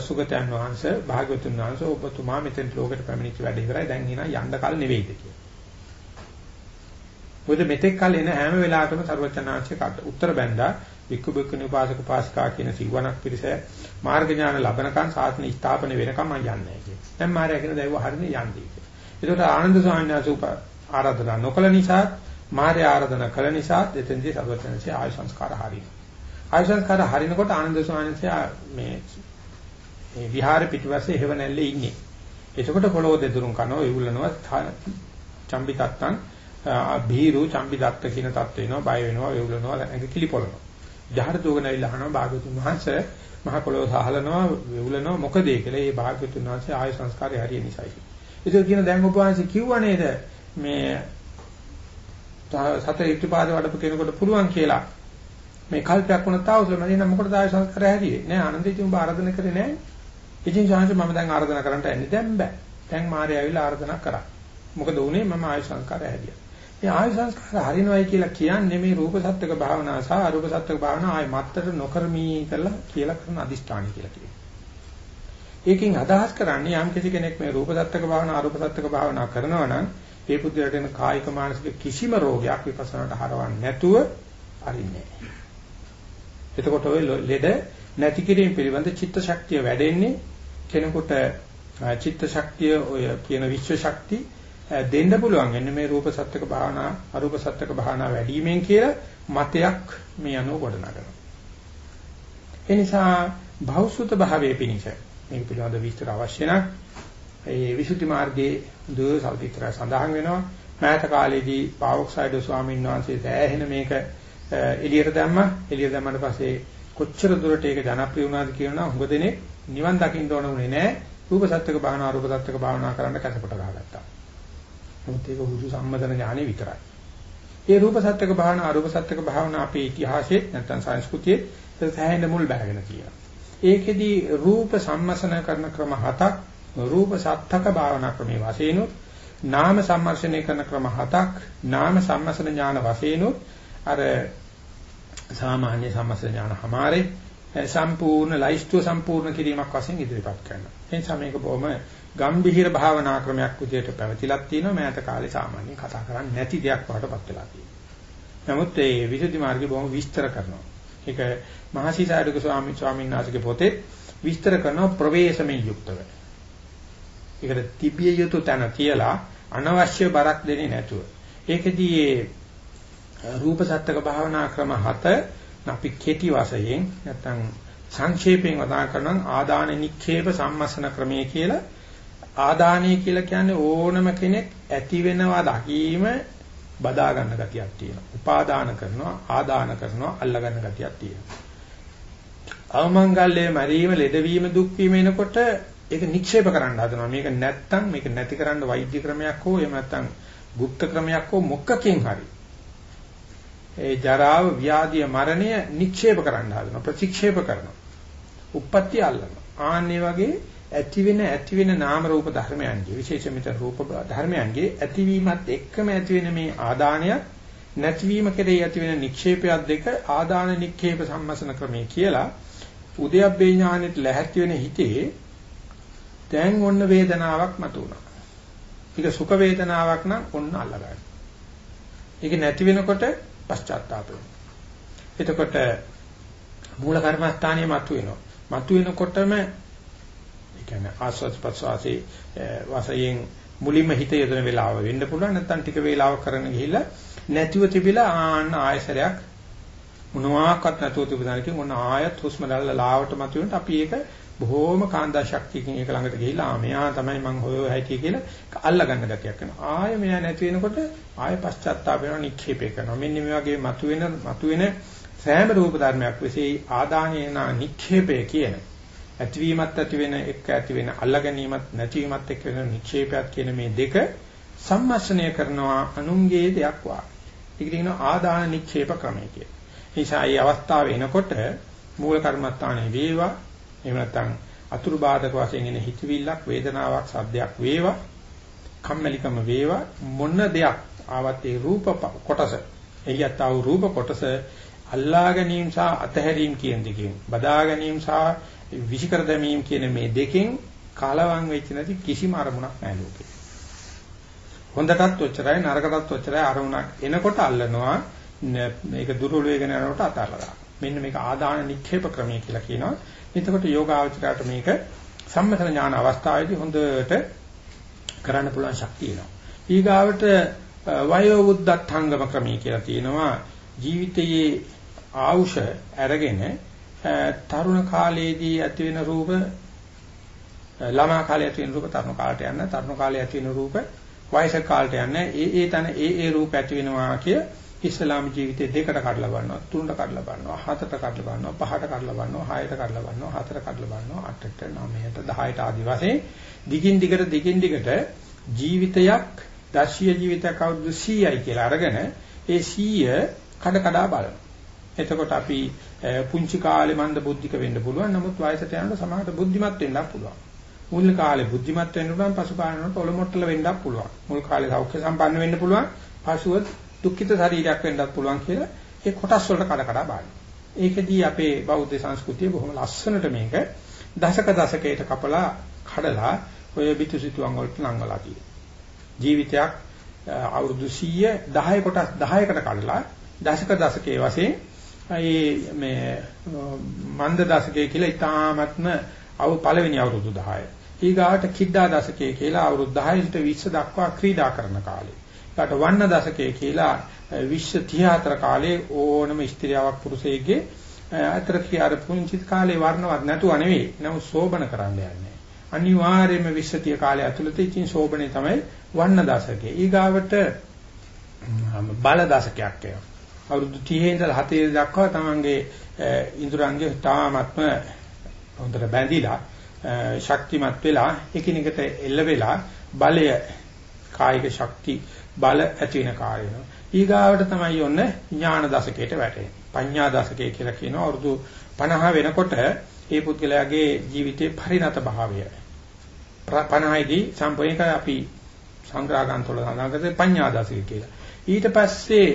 සුගතයන් වහන්සේ භාග්‍යවතුන් වහන්සේ ඔබතුමා මෙතෙන් ලෝකෙට පැමිණිච්ච වැඩ ඉවරයි දැන් එන යන්න කල නෙවෙයිද කියලා. මොකද මෙතෙක් කල එන හැම වෙලාවකම සර්වචනාංශයට උත්තර බැන්දා වික්කු බික්කුනි උපාසක පාසිකා කියන සිවණක් පිරිස මාර්ග ඥාන ලබනකන් සාසන ස්ථාපන වෙනකම් මම යන්නේ නැහැ කියලා. දැන් මාර්යා කියන දෛව හරිනේ යන්නේ කියලා. ඒකට ආනන්ද ස්වාමීන් වහන්සේ ආරාධනා නොකළ නිසා මාර්යා ආරාධනා කළ නිසා එතෙන්දී සර්වචනාංශයේ ආයු සංස්කාර හරිනවා. ආයු සංස්කාර හරිනකොට ආනන්ද ස්වාමීන් වහන්සේ මේ මේ විහාර පිටිපස්සේ හේව නැල්ලේ ඉන්නේ. එතකොට පොළොව දෙදුරුම් කනවා ඉවුලනවා චම්බි තත්තන් බීරු චම්බි දත්ත කියන තත්ත්ව වෙනවා බය වෙනවා ඉවුලනවා ඇඟ කිලි පොළනවා. ජහර දුවගෙන ඇවිල්ලා අහනවා භාගතුන් වහන්සේ මහ පොළොව සහලනවා ඉවුලනවා මොකද ඒ කියලා ඒ භාගතුන් වහන්සේ ආය සංස්කාරය හරිය නිසායි. ඒක කියන දැන් ඔබ වහන්සේ කිව්වා නේද මේ සතර ඉතිපාද වඩපු කෙනෙකුට පුළුවන් කියලා මේ කල්පයක් වුණා තාවසල මම නම් මොකටද ආය සංස්කාරය හැදියේ නෑ ආනන්දිති උඹ ආරාධනා කරේ නෑ ඉතින් ශාන්ති මම දැන් ආරාධනා කරන්නට යන්නේ දැන් බෑ. දැන් මාරේ ඇවිල්ලා ආරාධනා කරා. මොකද උනේ මම ආයු සංස්කාරය හැදියා. මේ ආයු සංස්කාර හරිනවයි කියලා කියන්නේ මේ රූප සත්‍යක භාවනා සහ අරූප සත්‍යක භාවනා ආය මත්තර නොකරමි කියලා කියලා කරන අදිෂ්ඨානයි කියලා කියනවා. ඒකෙන් අදහස් කරන්නේ යම් කිසි කෙනෙක් මේ රූප සත්‍යක භාවනා අරූප සත්‍යක භාවනා කරනවා නම් ඒ පුද්ගලයාට එන කායික මානසික කිසිම රෝගයක් විපස්සනාට හරවන්නේ නැතුව අරින්නේ නැහැ. එතකොට ඔය ලෙඩ නැති කිරීම පිළිබඳ චිත්ත ශක්තිය වැඩෙන්නේ කෙනෙකුට චිත්ත ශක්තිය ඔය කියන විශ්ව ශක්ති දෙන්න පුළුවන් එන්නේ මේ රූප සත්‍යක භාවනා අරූප සත්‍යක භාවනා වැඩිවීමෙන් කියලා මතයක් මේ අනුව ගොඩනගනවා. ඒ නිසා භෞසුත භාවයේ පිණිස මේක පිළිබඳ විස්තර අවශ්‍ය නම් ඒ විසුද්ධි මාර්ගයේ දුර සල්පිතර සඳහන් වෙනවා. මෑත කාලේදී පාවොක්සයිඩ් ස්වාමීන් වහන්සේ සෑහෙන මේක එළියට දැම්මා. එළියට දැම්මට පස්සේ කොච්චර දුරට ඒක ජනප්‍රිය වුණාද කියනවා හුඟ දෙනෙක් නිවන් දකින්න ඕන උනේ නැහැ. රූප සත්‍යක භාවනා රූප සත්‍යක භාවනා කරන්න කැසපට ගහගත්තා. නමුත් ඒක හුදු සම්මතන ඥානෙ විතරයි. ඒ රූප සත්‍යක භාවනා අරූප සත්‍යක භාවනා අපේ ඉතිහාසයේ නැත්නම් සංස්කෘතියේ සෑහෙන මුල් බැහැගෙන තියෙනවා. ඒකෙදි රූප සම්මසන කරන ක්‍රම හතක් රූප සත්‍යක භාවනා ක්‍රමයේ වශයෙන් නාම සම්මර්ෂණය කරන ක්‍රම හතක් නාම සම්මසන ඥාන වශයෙන් අර සාමාන්‍ය සම්මස්ත ඥාන හැමාරේ සම්පූර්ණ ලයිස්තුව සම්පූර්ණ කිරීමක් වශයෙන් ඉදිරිපත් කරනවා. ඒ නිසා මේක බොහොම ගම්භීර භාවනා ක්‍රමයක් විදිහට පැවතිලක් තියෙනවා. මෑත කාලේ සාමාන්‍යයෙන් කතා කරන්නේ නැති දෙයක් වඩටපත් වෙලා තියෙනවා. නමුත් මේ විසුද්ධි මාර්ගය බොහොම විස්තර කරනවා. ඒක මහසිසාරක ස්වාමීන් ස්වාමීන් වහන්සේගේ පොතේ විස්තර කරනවා ප්‍රවේශමෙන් යුක්තව. ඒකට තිබිය යුතු තැන තියලා අනවශ්‍ය බරක් දෙන්නේ නැතුව. ඒකෙදී රූප සත්‍යක භාවනා ක්‍රම හත අපි කෙටි වශයෙන් නැත්නම් සංක්ෂේපයෙන් වදා කරනම් ආදාන නික්ෂේප සම්මසන ක්‍රමයේ කියලා ආදානීය කියලා කියන්නේ ඕනම කෙනෙක් ඇති වෙනවා දකීම බදා ගන්න ගතියක් තියෙනවා. උපාදාන කරනවා, ආදාන කරනවා, අල්ලා ගන්න ගතියක් තියෙනවා. අවමංගල්‍යය මරීම, ලෙඩවීම, දුක් වීම එනකොට ඒක නික්ෂේප කරන්න හදනවා. මේක නැත්තම් මේක නැති කරන්න වෛද්‍ය ක්‍රමයක් හෝ එහෙම නැත්තම් গুপ্ত ක්‍රමයක් හෝ මොකකින් හරි ඒ ජරාව, ව්‍යාධිය, මරණය නික්ෂේප කරන්න හදනවා, ප්‍රතික්ෂේප කරනවා. උප්පත්ති අල්ලනවා. ආන්නේ වගේ ඇති වෙන ඇති වෙන නාම රූප ධර්මයන්ගේ විශේෂමිත රූප ධර්මයන්ගේ ඇතිවීමත් එක්කම ඇති වෙන මේ ආදානය නැතිවීම කෙරෙහි ඇති වෙන නික්ෂේපයක් දෙක ආදාන නික්ෂේප සම්මසන ක්‍රමය කියලා උද්‍යප්පේ ඥානෙට ලැහැත්ති වෙන හිතේ දැන් ඔන්න වේදනාවක් මතුණා. ඒක සුඛ වේදනාවක් නම් ඔන්න අල්ලගන්න. ඒක නැති වෙනකොට පශ්චාත්තාප එතකොට මූල කර්මස්ථානිය මතුවෙනවා. මතුවෙනකොටම ඒ කියන්නේ ආස්වාද ප්‍රසවාසී වශයෙන් මුලින්ම හිත යොදන වෙලාව වෙන්න පුළුවන් නැත්නම් ටික වේලාවක් කරන ගිහිල්ලා නැතිව තිබිලා ආන්න ආයසරයක් මොනවාක්වත් නැතුව තිබුණානකින් ඔන්න ආයත් හුස්ම දැල්ල ලාවට මතුවෙනට අපි ඒක බොහෝම කාන්දා ශක්තියකින් ඒක ළඟට ගිහිල්ලා ආ මෙයා තමයි මං හොයෝ හැටි කියලා අල්ල ගන්න ගතියක් කරනවා. ආය මෙයා නැති වෙනකොට ආය පශ්චාත්තාප වෙනවා නික්ෂේපේ කරනවා. මෙන්න මේ වගේ මතුවෙන මතුවෙන සෑම රූප ධර්මයක් විශේෂයි ආදානේන නික්ෂේපය කියන ඇතිවීමත් ඇති වෙන එක ඇති වෙන අල්ල ගැනීමත් නැතිවීමත් එක්ක වෙන නික්ෂේපයක් කියන මේ දෙක සම්මස්නය කරනවා අනුන්ගේ දෙයක් වා. ඒක කියනවා ආදාන නික්ෂේප ක්‍රමය කියලා. නිසා මේ අවස්ථාව එනකොට මූල කර්මස්ථානයේ වේවා එහෙම නැත්නම් අතුරු බාධක වශයෙන් එන හිතවිල්ලක් වේදනාවක් සද්දයක් වේවා කම්මැලිකම වේවා මොන දෙයක් ආවත් ඒ රූප කොටස එළියත් ආව රූප කොටස අල්ලා ගැනීම සහ අතහැරීම කියන දෙකෙන් බදා ගැනීම සහ විෂිකර දැමීම කියන මේ දෙකෙන් කලවම් වෙච්ච නැති කිසිම අරමුණක් නැහැ ලෝකේ. හොඳටත් ඔච්චරයි නරකටත් ඔච්චරයි අරමුණක් එනකොට අල්ලනවා මේක දුර්වල වේගන යනකොට අතල්ලා මෙන්න මේක ආදාන නික්ෂේප ක්‍රමය කියලා කියනවා. එතකොට යෝගාවචරයට මේක සම්මතන ඥාන අවස්ථාවේදී හොඳට කරන්න පුළුවන් ශක්තිය එනවා. ඊගාවට වයෝ බුද්ධත්ංගම ක්‍රමී කියලා තියෙනවා ජීවිතයේ ආවුෂ අරගෙන තරුණ කාලයේදී ඇති වෙන රූප ළමා කාලේ ඇති වෙන රූප තරුණ කාලයට යන තරුණ කාලේ ඇති වෙන රූප වයස කාලයට යන ඒ ඒ තන ඒ ඒ රූප ඇති වෙනවා කිය ඉස්ලාම ජීවිතේ දෙකට කඩලා බලනවා තුනට කඩලා බලනවා හතට කඩලා බලනවා පහට කඩලා බලනවා හයට කඩලා බලනවා හතට කඩලා බලනවා අටට නවයට 10ට ආදි වශයෙන් දිගින් දිගට දිගින් දිගට ජීවිතයක් දර්ශීය ජීවිතයක් අවුරුදු 100යි කියලා අරගෙන ඒ 100 කඩ කඩා බලනවා. එතකොට අපි පුංචි කාලේ මන්ද බුද්ධික වෙන්න පුළුවන් නමුත් වයසට යනකොට සමහරට බුද්ධිමත් වෙන්නත් පුළුවන් මුල් කාලේ බුද්ධිමත් වෙන්න පුළුවන් පසු කාලේ පොළොමොට්ටල වෙන්නත් පුළුවන් මුල් කාලේ සෞඛ්‍ය සම්පන්න වෙන්න පුළුවන් පසුව දුක්ඛිත ශරීරයක් වෙන්නත් පුළුවන් කියලා ඒ කොටස් වලට කඩ කඩ බලනවා. ඒකෙදී අපේ බෞද්ධ සංස්කෘතිය බොහොම ලස්සනට මේක දශක දශකයට කපලා කඩලා ඔය පිටුසිතුවම් වලට නංගලා තියෙනවා. ජීවිතයක් අවුරුදු 100 10 කොටස් 10කට කඩලා දශක දශකයේ වශයෙන් ඒ මේ මන්ද දශකයේ කියලා ඊ타ත්ම අවු පළවෙනි අවුරුදු 10. ඊගාට කිඩ්ඩා දශකයේ කියලා අවුරුදු 10 සිට 20 දක්වා ක්‍රීඩා කරන කාලේ. ඊට වන්න දශකයේ කියලා විශ්ව 34 කාලේ ඕනම ස්ත්‍රියාවක් පුරුෂයෙක්ගේ අතර කියාර පුංචි කාලේ වර්ණවත් නැතුව නෙවෙයි නමුත් සෝබන කරන්න යන්නේ අනිවාර්යයෙන්ම විශ්වතිය කාලය ඇතුළත ඉතින් සෝබනේ තමයි වන්න දශකයේ ඊගාවට බල දශකයක් එනවා අවුරුදු 30 ඉඳලා 40 දක්වා තමන්ගේ ඉඳුරංගේ තාමත්ම හොඳට බැඳිලා ශක්තිමත් වෙලා එකිනෙකට එල්ල වෙලා බලය කායික ශක්ති බල ඇති වෙන කාර්යන. ඊගාවට තමයි ඔන්න ඥාන දශකයට වැටෙන්නේ. පඤ්ඤා දශකය කියලා කියනවා අවුරුදු 50 වෙනකොට ඒ පුද්ගලයාගේ ජීවිතේ පරිණත භාවය. 50යිදී සම්පූර්ණක අපි සංග්‍රහගන්තවල සඳහන් කරේ පඤ්ඤා දශකය කියලා. ඊට පස්සේ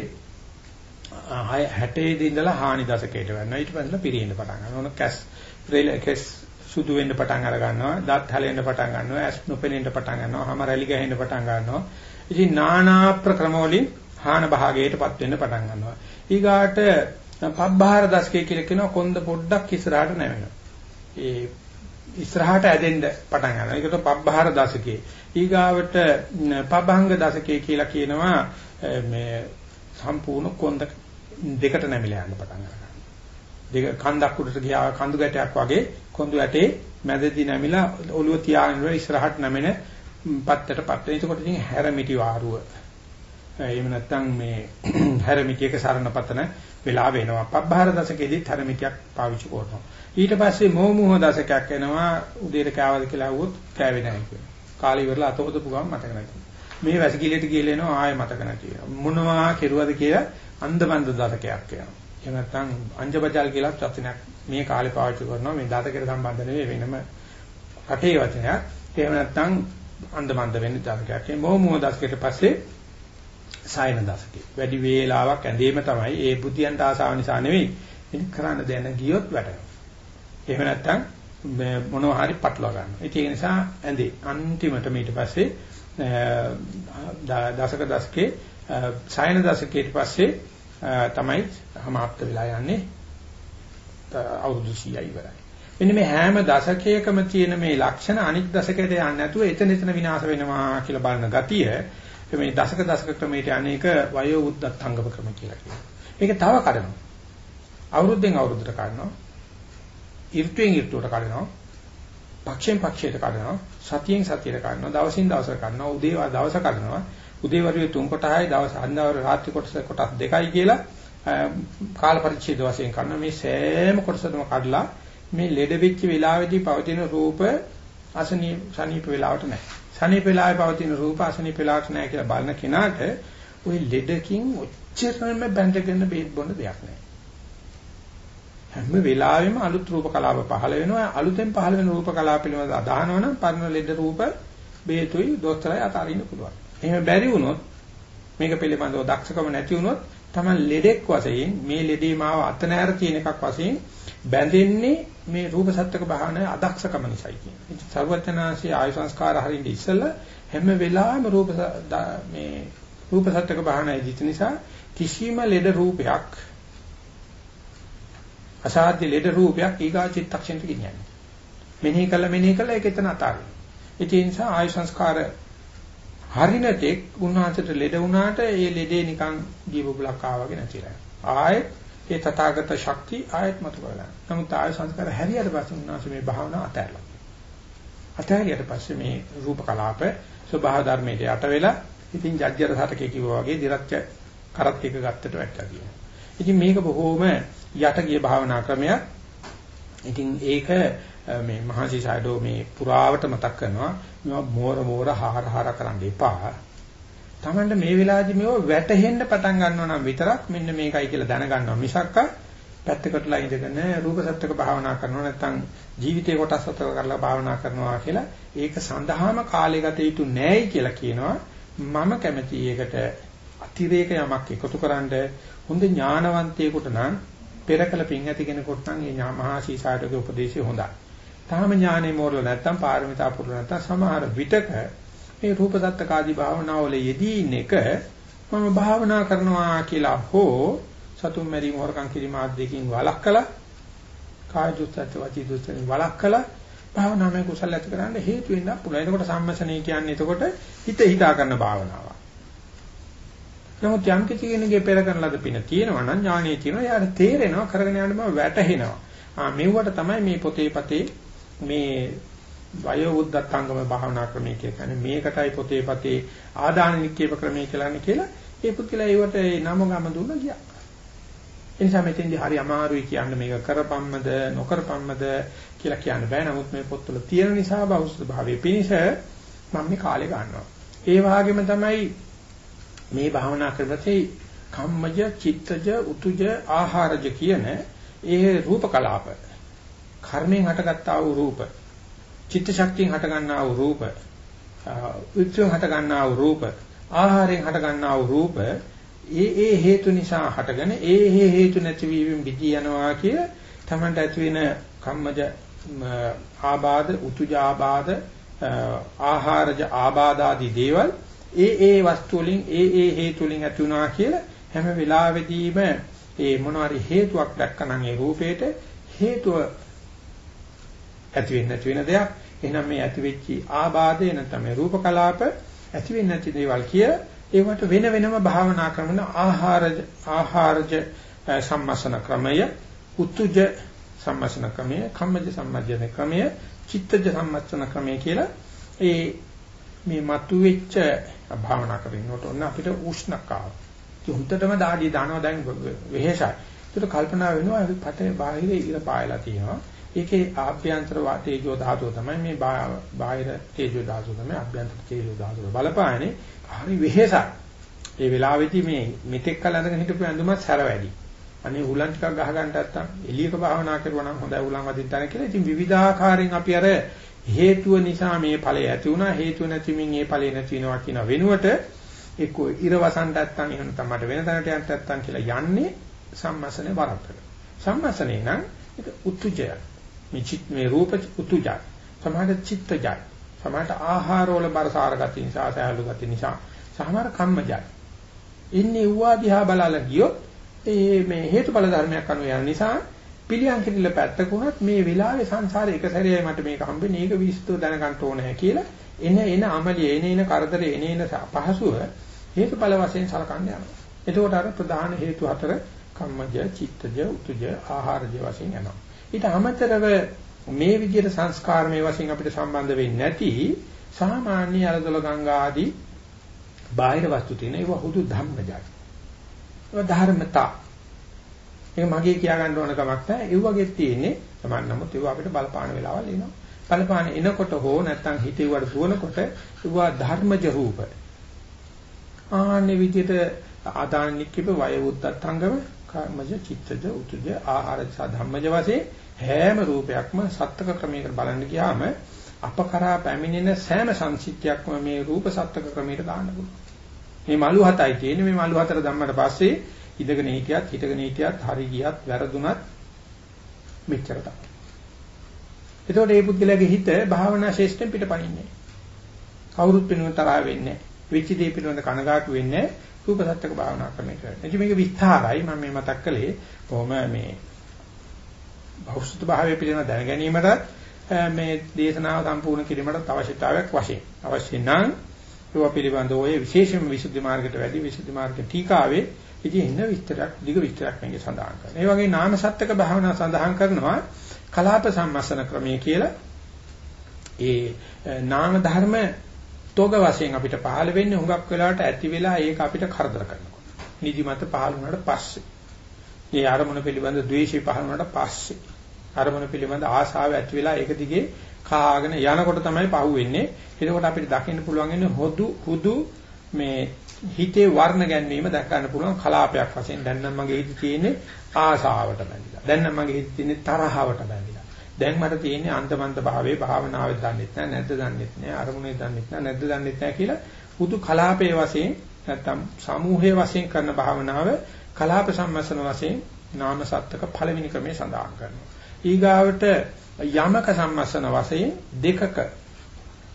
60 දී ඉඳලා හානි දශකයට වෙනවා. ඊට පස්සේ පිරියෙන්න පටන් ගන්නවා. ඔන්න කැස් රේල කැස් සුදු වෙන්න පටන් අර ගන්නවා. දත් හැලෙන්න පටන් ගන්නවා. ඇස් නොපෙනෙන්න පටන් ගන්නවා. හැම රැලි ගහෙන්න පටන් ගන්නවා. ඉතින් নানা ප්‍රක්‍රම වලින් හාන භාගයටපත් වෙන්න පටන් ගන්නවා. ඊගාට පබ්බහාර දශකය කියලා කියනවා කොන්ද පොඩ්ඩක් ඉස්සරහට නැවෙනවා. ඒ ඉස්සරහට ඇදෙන්න පටන් ගන්නවා. ඒකට පබ්බහාර දශකේ. ඊගාවට පබ්බංග දශකේ කියලා කියනවා මේ සම්පූර්ණ කොන්ද දෙකට නැමිලා යන්න පටන් ගන්නවා. දෙක කන්දක් උඩට ගියා කඳු ගැටයක් වගේ කොඳු ඇටේ මැදදී නැමිලා ඔළුව තියාගෙන ඉස්සරහට නැමෙන පත්තට පත්ත. එතකොට ඉතින් හැරමිටි වාරුව. එහෙම නැත්නම් මේ හැරමිටියක සරණ පතන වෙලා වෙනවා. පබ්බහර දශකෙදිත් හැරමිටියක් පාවිච්චි කරනවා. ඊට පස්සේ මොහොමුහ දශකයක් එනවා උදේට කෑවද කියලා අහුවොත් කෑවේ නැහැ කියනවා. කාලේ ඉවරලා අතොදපු ගමන් මතක නැහැ. මේ වැසිකිළියට කියලා එනවා ආයෙ මතක නැති වෙනවා. මොනවා කෙරුවද කියලා අන්දමන්ද දශකයක් එනවා. එහෙම නැත්නම් අංජබජල් කියලා වචනයක් මේ කාලේ පාවිච්චි කරනවා. මේ දශකයට සම්බන්ධ නෙවෙයි වෙනම රටේ වචනයක්. එහෙම නැත්නම් අන්දමන්ද වෙන්න දශකයක්. මේ මොහ මොහ දශකයට පස්සේ සායන දශකේ. වැඩි වේලාවක් ඇඳීම තමයි ඒ බුද්ධියන්ට ආසාව නිසා නෙවෙයි. මේක කරන්න දැන ගියොත් වැටෙනවා. එහෙම නැත්නම් මොනවා හරි පටලවා ගන්නවා. ඒ නිසා ඇඳේ අන්තිමට ඊට පස්සේ දශක දශකේ සායන දශකයට පස්සේ තමයි සමාප්ත වෙලා යන්නේ අවුරුදු 100යි ඉවරයි. මෙන්න මේ හැම දශකයකම තියෙන මේ ලක්ෂණ අනිත් දශකයට යන්නේ නැතුව එතන එතන විනාශ වෙනවා කියලා බලන ගතිය මේ දශක දශක ක්‍රමයට අනේක වයෝ උද්දත්තංගම ක්‍රම කියලා කියනවා. මේක තව කඩනවා. අවුරුද්දෙන් අවුරුද්දට කඩනවා. ඍතුයෙන් ඍතුවට කඩනවා. පක්ෂයෙන් පක්ෂයට කඩනවා. සතියෙන් සතියට කඩනවා. දවසින් දවසට කඩනවා. උදේ දවස කඩනවා. උදේ වරුවේ තුන් කොටහයි දවස් අන්දවර රාත්‍රී කොටස කොටස් දෙකයි කියලා කාල පරිච්ඡේද වශයෙන් කරන මේ සෑම කොටසකම කඩලා මේ ලෙඩ වෙච්ච වෙලාවේදී පවතින රූප අසනීප සනීප වෙලාවට නැහැ. සනීප වෙලාවේ පවතින රූප අසනීප වෙලාවට නැහැ කියලා බලන කෙනාට ওই ලෙඩකින් ඔච්චරම බැඳගෙන බේත් බොන්න දෙයක් නැහැ. හැම වෙලාවෙම අලුත් රූප කලාප පහළ වෙනවා. අලුතෙන් පහළ වෙන රූප කලාප පිළිබඳ අදහනවනම් පරණ ලෙඩ රූප බේතුයි දොස්තරයි අතාරින්න පුළුවන්. එහෙම බැරි වුණොත් මේක පිළිබඳව දක්ෂකම නැති වුණොත් තමයි ලෙඩෙක් වශයෙන් මේ ලෙඩේ මාව අත නැර තියෙන එකක් වශයෙන් බැඳෙන්නේ මේ රූප සත්‍යක භාවනාවේ අදක්ෂකම නිසායි කියන්නේ. ඉතින් සර්වඥාන්සේ ආයු සංස්කාර හරින්න ඉස්සෙල්ලා හැම වෙලාවෙම රූප මේ රූප සත්‍යක භාවනාවේ දිට නිසා කිසිම ලෙඩ රූපයක් අසාධ්‍ය ලෙඩ රූපයක් ඊගා චිත්තක්ෂණයට ගෙනියන්නේ. මෙනෙහි කළ මෙනෙහි කළ ඒක එතන අතාරින්න. ඒ නිසා ආයු සංස්කාර හරිනතෙක් උන්වහන්සේට ලෙඩ වුණාට ඒ ලෙඩේ නිකන් දීපුලක් ආවගේ නැතිලා. ආයෙත් ඒ තථාගත ශක්තිය ආයත් මත කරලා. නමුත් ආය සංස්කාර හැරියට පස්සේ උන්වහන්සේ මේ භාවනාව අතහැරලා. අතහැරියට පස්සේ මේ රූප කලාප ස්වභාව ධර්මයට යට වෙලා ඉතින් ජජ්ජර සතකේ කිව්වා වගේ දිරච්ච කරත් එක ගත්තට වැටලා කියනවා. ඉතින් මේක බොහෝම යට ගිය භාවනා ක්‍රමයක්. ඉතින් ඒක මේ මහසි සයිඩෝ මේ පුරාවට මතක් කරනවා මේවා මෝර මෝර හාර හාර කරන්න එපා. Tamanට මේ වෙලාවේදී මේව වැටහෙන්න පටන් ගන්නවා නම් විතරක් මෙන්න මේකයි කියලා දැනගන්නවා මිසක්ක පැත්තකටලා ඉඳගෙන රූප සත්‍යක භාවනා කරනවා නැත්නම් ජීවිතේ කොටස් සත්‍යක කරලා භාවනා කරනවා කියලා ඒක සඳහාම කාලය ගත යුතු නෑයි කියලා කියනවා මම කැමති ඒකට අතිරේක යමක් එකතු කරන්න හොඳ ඥානවන්තයෙකුට නම් පෙරකල පිං ඇති කෙනෙකුට නම් මේ මහා සීසාටගේ උපදේශය හොඳයි. තාම ඥානෙ මෝරල නැත්නම් පාරමිතා පුරුල නැත්නම් සමහර විටක මේ රූප දත්තක ආදී භාවනාවල යෙදී ඉන්න එක මම භාවනා කරනවා කියලා හෝ සතුම් මැරීම හොරකම් කිරීම ආදීකින් වළක්කලා කාය දුස්සත් වචී දුස්සෙන් වළක්කලා භාවනාවේ කුසල ඇති කරන්න හේතු වෙන්න පුළුවන්. එතකොට සම්මසනේ කියන්නේ එතකොට හිත හිතා කරන භාවනාවක්. නමුත් යම් කිසි කෙනෙකුගේ පෙර කරන ලද පින තියෙනවා නම් ඥානෙ තියෙනවා. යාට තේරෙනවා කරගෙන යන්න බව වැටහෙනවා. ආ මෙව්වට තමයි මේ පොතේ පතේ මේ වයෝ උද්දත්තංගම භාවනා ක්‍රමය කියන්නේ මේකටයි පොතේ පතේ ආදාන නික්කේප ක්‍රමය කියලානේ කියලා ඒ පුත්කලා ඒවට නම ගම දුන්න ගියා. ඒ නිසා මෙතෙන්දී හරි අමාරුයි කියන්න මේක කරපම්මද නොකරපම්මද කියලා කියන්න බෑ. නමුත් මේ පොත්වල තියෙන නිසා බෞද්ධ භාවයේ පිනිස මම මේ කාලේ ගන්නවා. ඒ වගේම තමයි මේ භාවනා ක්‍රමතේ කම්මජ, චිත්තජ, උතුජ, ආහාරජ කියන ඒ රූප කලාප කර්මයෙන් හටගත්තා වූ රූප චිත්ත ශක්තියෙන් හට ගන්නා වූ රූප, උච්චයෙන් හට ගන්නා වූ රූප, ආහාරයෙන් හට ගන්නා වූ රූප, ඒ ඒ හේතු නිසා හටගෙන ඒ ඒ හේතු නැති වීම විදි යනවා කිය තමන්ට ඇති වෙන කම්මජ ආබාධ, උතුජ ආබාධ, ආහාරජ ආබාධ ආදී දේවල් ඒ ඒ වස්තු වලින් ඒ ඒ හේතු වලින් ඇති වුණා කියලා හැම වෙලාවෙදීම ඒ මොනවාරි හේතුවක් දැක්කනම් ඒ රූපේට හේතුව ඇති වෙන්නේ නැති වෙන දෙයක්. එහෙනම් මේ ඇති වෙච්ච ආබාධය නැත්නම් මේ රූප කලාප ඇති වෙන්නේ නැති දේවල් කිය ඒවට වෙන වෙනම භාවනා කරන ආහාරජ ආහාරජ සම්මසන ක්‍රමය උත්තුජ සම්මසන ක්‍රමය කම්මජ සම්මජන ක්‍රමය චිත්තජ සම්මසන ක්‍රමය කියලා ඒ මේ මතුවෙච්ච භාවනා කරනකොට ඔන්න අපිට උෂ්ණක ආවා. ඒ හුත්තටම දාඩිය දානවා දැන් වෙහෙසයි. ඒකට කල්පනා වෙනවා පතේ බාහිර ඉර පායලා තියෙනවා. ඒකේ ආභ්‍යන්තර තේජෝ ධාතුව තමයි මේ බාහිර තේජෝ ධාතුව තමයි ආභ්‍යන්තර තේජෝ ධාතුව බලපාන්නේ. හරි වෙහෙසක්. ඒ වෙලාවේදී මේ මෙතෙක් කල අඳගෙන හිටපු ඇඳුමත් සැර වැඩි. අනේ උලන් ටිකක් ගහ ගන්න නැත්තම් එළියක භාවනා කරුවා නම් හොඳයි උලන් වදින්න තන කියලා. ඉතින් විවිධාකාරයෙන් අපි අර හේතුව නිසා මේ ඵලය ඇති වුණා. හේතුව නැතිමින් මේ ඵලය නැති වෙනවා කියන වෙනුවට එක්ක ඉරවසන්ට නැත්තම් එහෙම තමයි වෙන තැනට යන්න නැත්තම් කියලා යන්නේ සම්මසනේ වරකට සම්මසනේ නම් ඒක උත්තුජය මේ චිත් මේ රූප උතුජයි. සමහර චිත්තජයි. සමහරට ආහාර වල බරසාර ගති නිසා සහැල්ලු ගති නිසා සමහර කම්මජයි. ඉන්නේ ඌවා දිහා බලලා ගියොත් ඒ මේ හේතුඵල ධර්මයක් අනුව යන නිසා පිළියම් කිරිල්ල පැත්තකුණත් මේ වෙලාවේ සංසාරේ එක සැරේයි මට මේක හම්බෙන්නේ ඒක විශ්තව දැනගන්න ඕනේ කියලා එන එන අමලිය එන එන කරදරේ එන එන පහසුව හේතුඵල වශයෙන් සලකන්න යනවා. එතකොට අර ප්‍රධාන හේතු හතර කම්මජ, චිත්තජ, උතුජ, ආහාරජ වශයෙන් යනවා. ඊට අමතරව මේ විදිහට සංස්කාරමය වශයෙන් අපිට සම්බන්ධ වෙන්නේ නැති සාමාන්‍ය අලදොල ගංගා ආදී බාහිර වස්තු තියෙන ඒවා හුදු ධම්මජයි. ඒවා ධර්මතා. ඒක මගේ කියා ගන්න ඕන කමක් නැහැ. ඒ වගේ තියෙන්නේ සමාන නමුත් ඒවා අපිට බලපාන වෙලාවල් එනවා. බලපාන එනකොට හෝ නැත්තම් හිතේවට දුවනකොට ඒවා ධර්මජ රූප. ආන්නේ විදිහට ආදාන නික්කප වය උද්දත්තංගම කර්මජ චිත්තජ උතුජ ආහාර ධම්මජ වශයෙන් හැම රූපයක්ම සත්‍යක ක්‍රමයකට බලන්න ගියාම අප කරා පැමිණෙන සෑම සංසිද්ධියක්ම මේ රූප සත්‍යක ක්‍රමයට දාන්න පුළුවන්. මේ මලු හතයි තියෙන්නේ මේ මලු හතර දැම්මට පස්සේ ඉඳගෙන හිටියත් හිටගෙන හිටියත් හරි ගියත් වැරදුනත් මෙච්චර තමයි. එතකොට මේ පුද්ගලයාගේ හිත භාවනා ශේෂ්ඨෙන් පිටපණින්නේ. කවුරුත් වෙනුවෙන් තරහ වෙන්නේ නැහැ. වෙච්ච දේ පිළිබඳ කනගාටු වෙන්නේ රූප සත්‍යක භාවනා ක්‍රමයකට. එනිසා මේක විස්තරයි මම මේ මතක් කළේ කොහොම මේ භෞතික භාවය පිළිබඳ දැන ගැනීමට මේ දේශනාව සම්පූර්ණ කිරීමට අවශ්‍යතාවයක් වශයෙන් අවශ්‍ය නම් ඒවා පිළිබඳව ඔය විශේෂම විසුද්ධි මාර්ගයට වැඩි විසුද්ධි මාර්ග ටීකාවේ ඉතින් ඉන්න විස්තරයක් දිග විස්තරයක් මේකේ සඳහන් කරනවා. ඒ වගේ නාම සත්‍යක භාවනා සඳහන් කරනවා කලාප සම්මස්සන ක්‍රමය කියලා. ඒ නාම ධර්ම තෝග වශයෙන් අපිට පහළ වෙන්නේ හුඟක් වෙලාවට ඇති වෙලා ඒක අපිට කරදර කරනවා. නිදිමත පහළ වුණාට පස්සේ. මේ අරමුණ පිළිබඳ ද්වේෂය පහළ වුණාට පස්සේ. අරමුණ පිළිබඳ ආශාව ඇති වෙලා ඒක දිගේ කාගෙන යනකොට තමයි පහුවෙන්නේ. එතකොට අපිට දකින්න පුළුවන් ඉන්නේ හොදු හුදු මේ හිතේ වර්ණ ගැන්වීම දැක ගන්න පුළුවන් කලාපයක් වශයෙන් දැන් නම් මගේ හිතේ තියෙන්නේ ආශාවට බැඳිලා. දැන් නම් මගේ හිතේ තියෙන්නේ තරහවට බැඳිලා. දැන් මට තියෙන්නේ අන්තමන්ත භාවයේ භාවනාවේ දන්නෙත් නැහැ නැද්ද දන්නෙත් නැහැ අරමුණේ දන්නෙත් නැහැ නැද්ද දන්නෙත් නැහැ කියලා හුදු කලාපයේ වශයෙන් නැත්තම් සමූහයේ වශයෙන් කරන භාවනාව කලාප සම්මසන වශයෙන් නාම සත්‍යක පළවෙනි ක්‍රමේ සඳහන් කරනවා. ඊගාවට යමක සම්මසන වශයෙන් දෙකක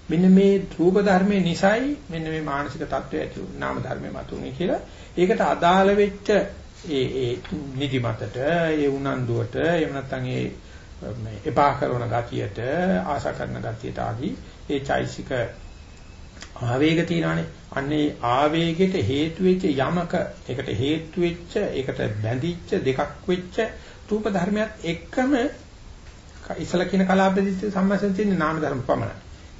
මෙන්න මේ රූප ධර්මයේ නිසයි මෙන්න මේ මානසික தত্ত্বය ඇති වුනේ නාම ධර්මයේ මතුනේ කියලා. ඒකට අදාළ වෙච්ච ඒ ඒ නිදිමතට, ඒ උනන්දුවට, එහෙම නැත්නම් ඒ එපා කරන ගතියට, ආශා කරන ගතියට ආදී ඒ චෛසික ආවේග තියෙනවානේ අන්නේ ආවේගයට හේතු වෙච්ච යමක ඒකට හේතු වෙච්ච ඒකට බැඳිච්ච දෙකක් වෙච්ච රූප ධර්මයක් එක්කම ඉසල කියන කලාපෙදිත් සම්මතයෙන් තියෙන නාම ධර්ම පමණයි.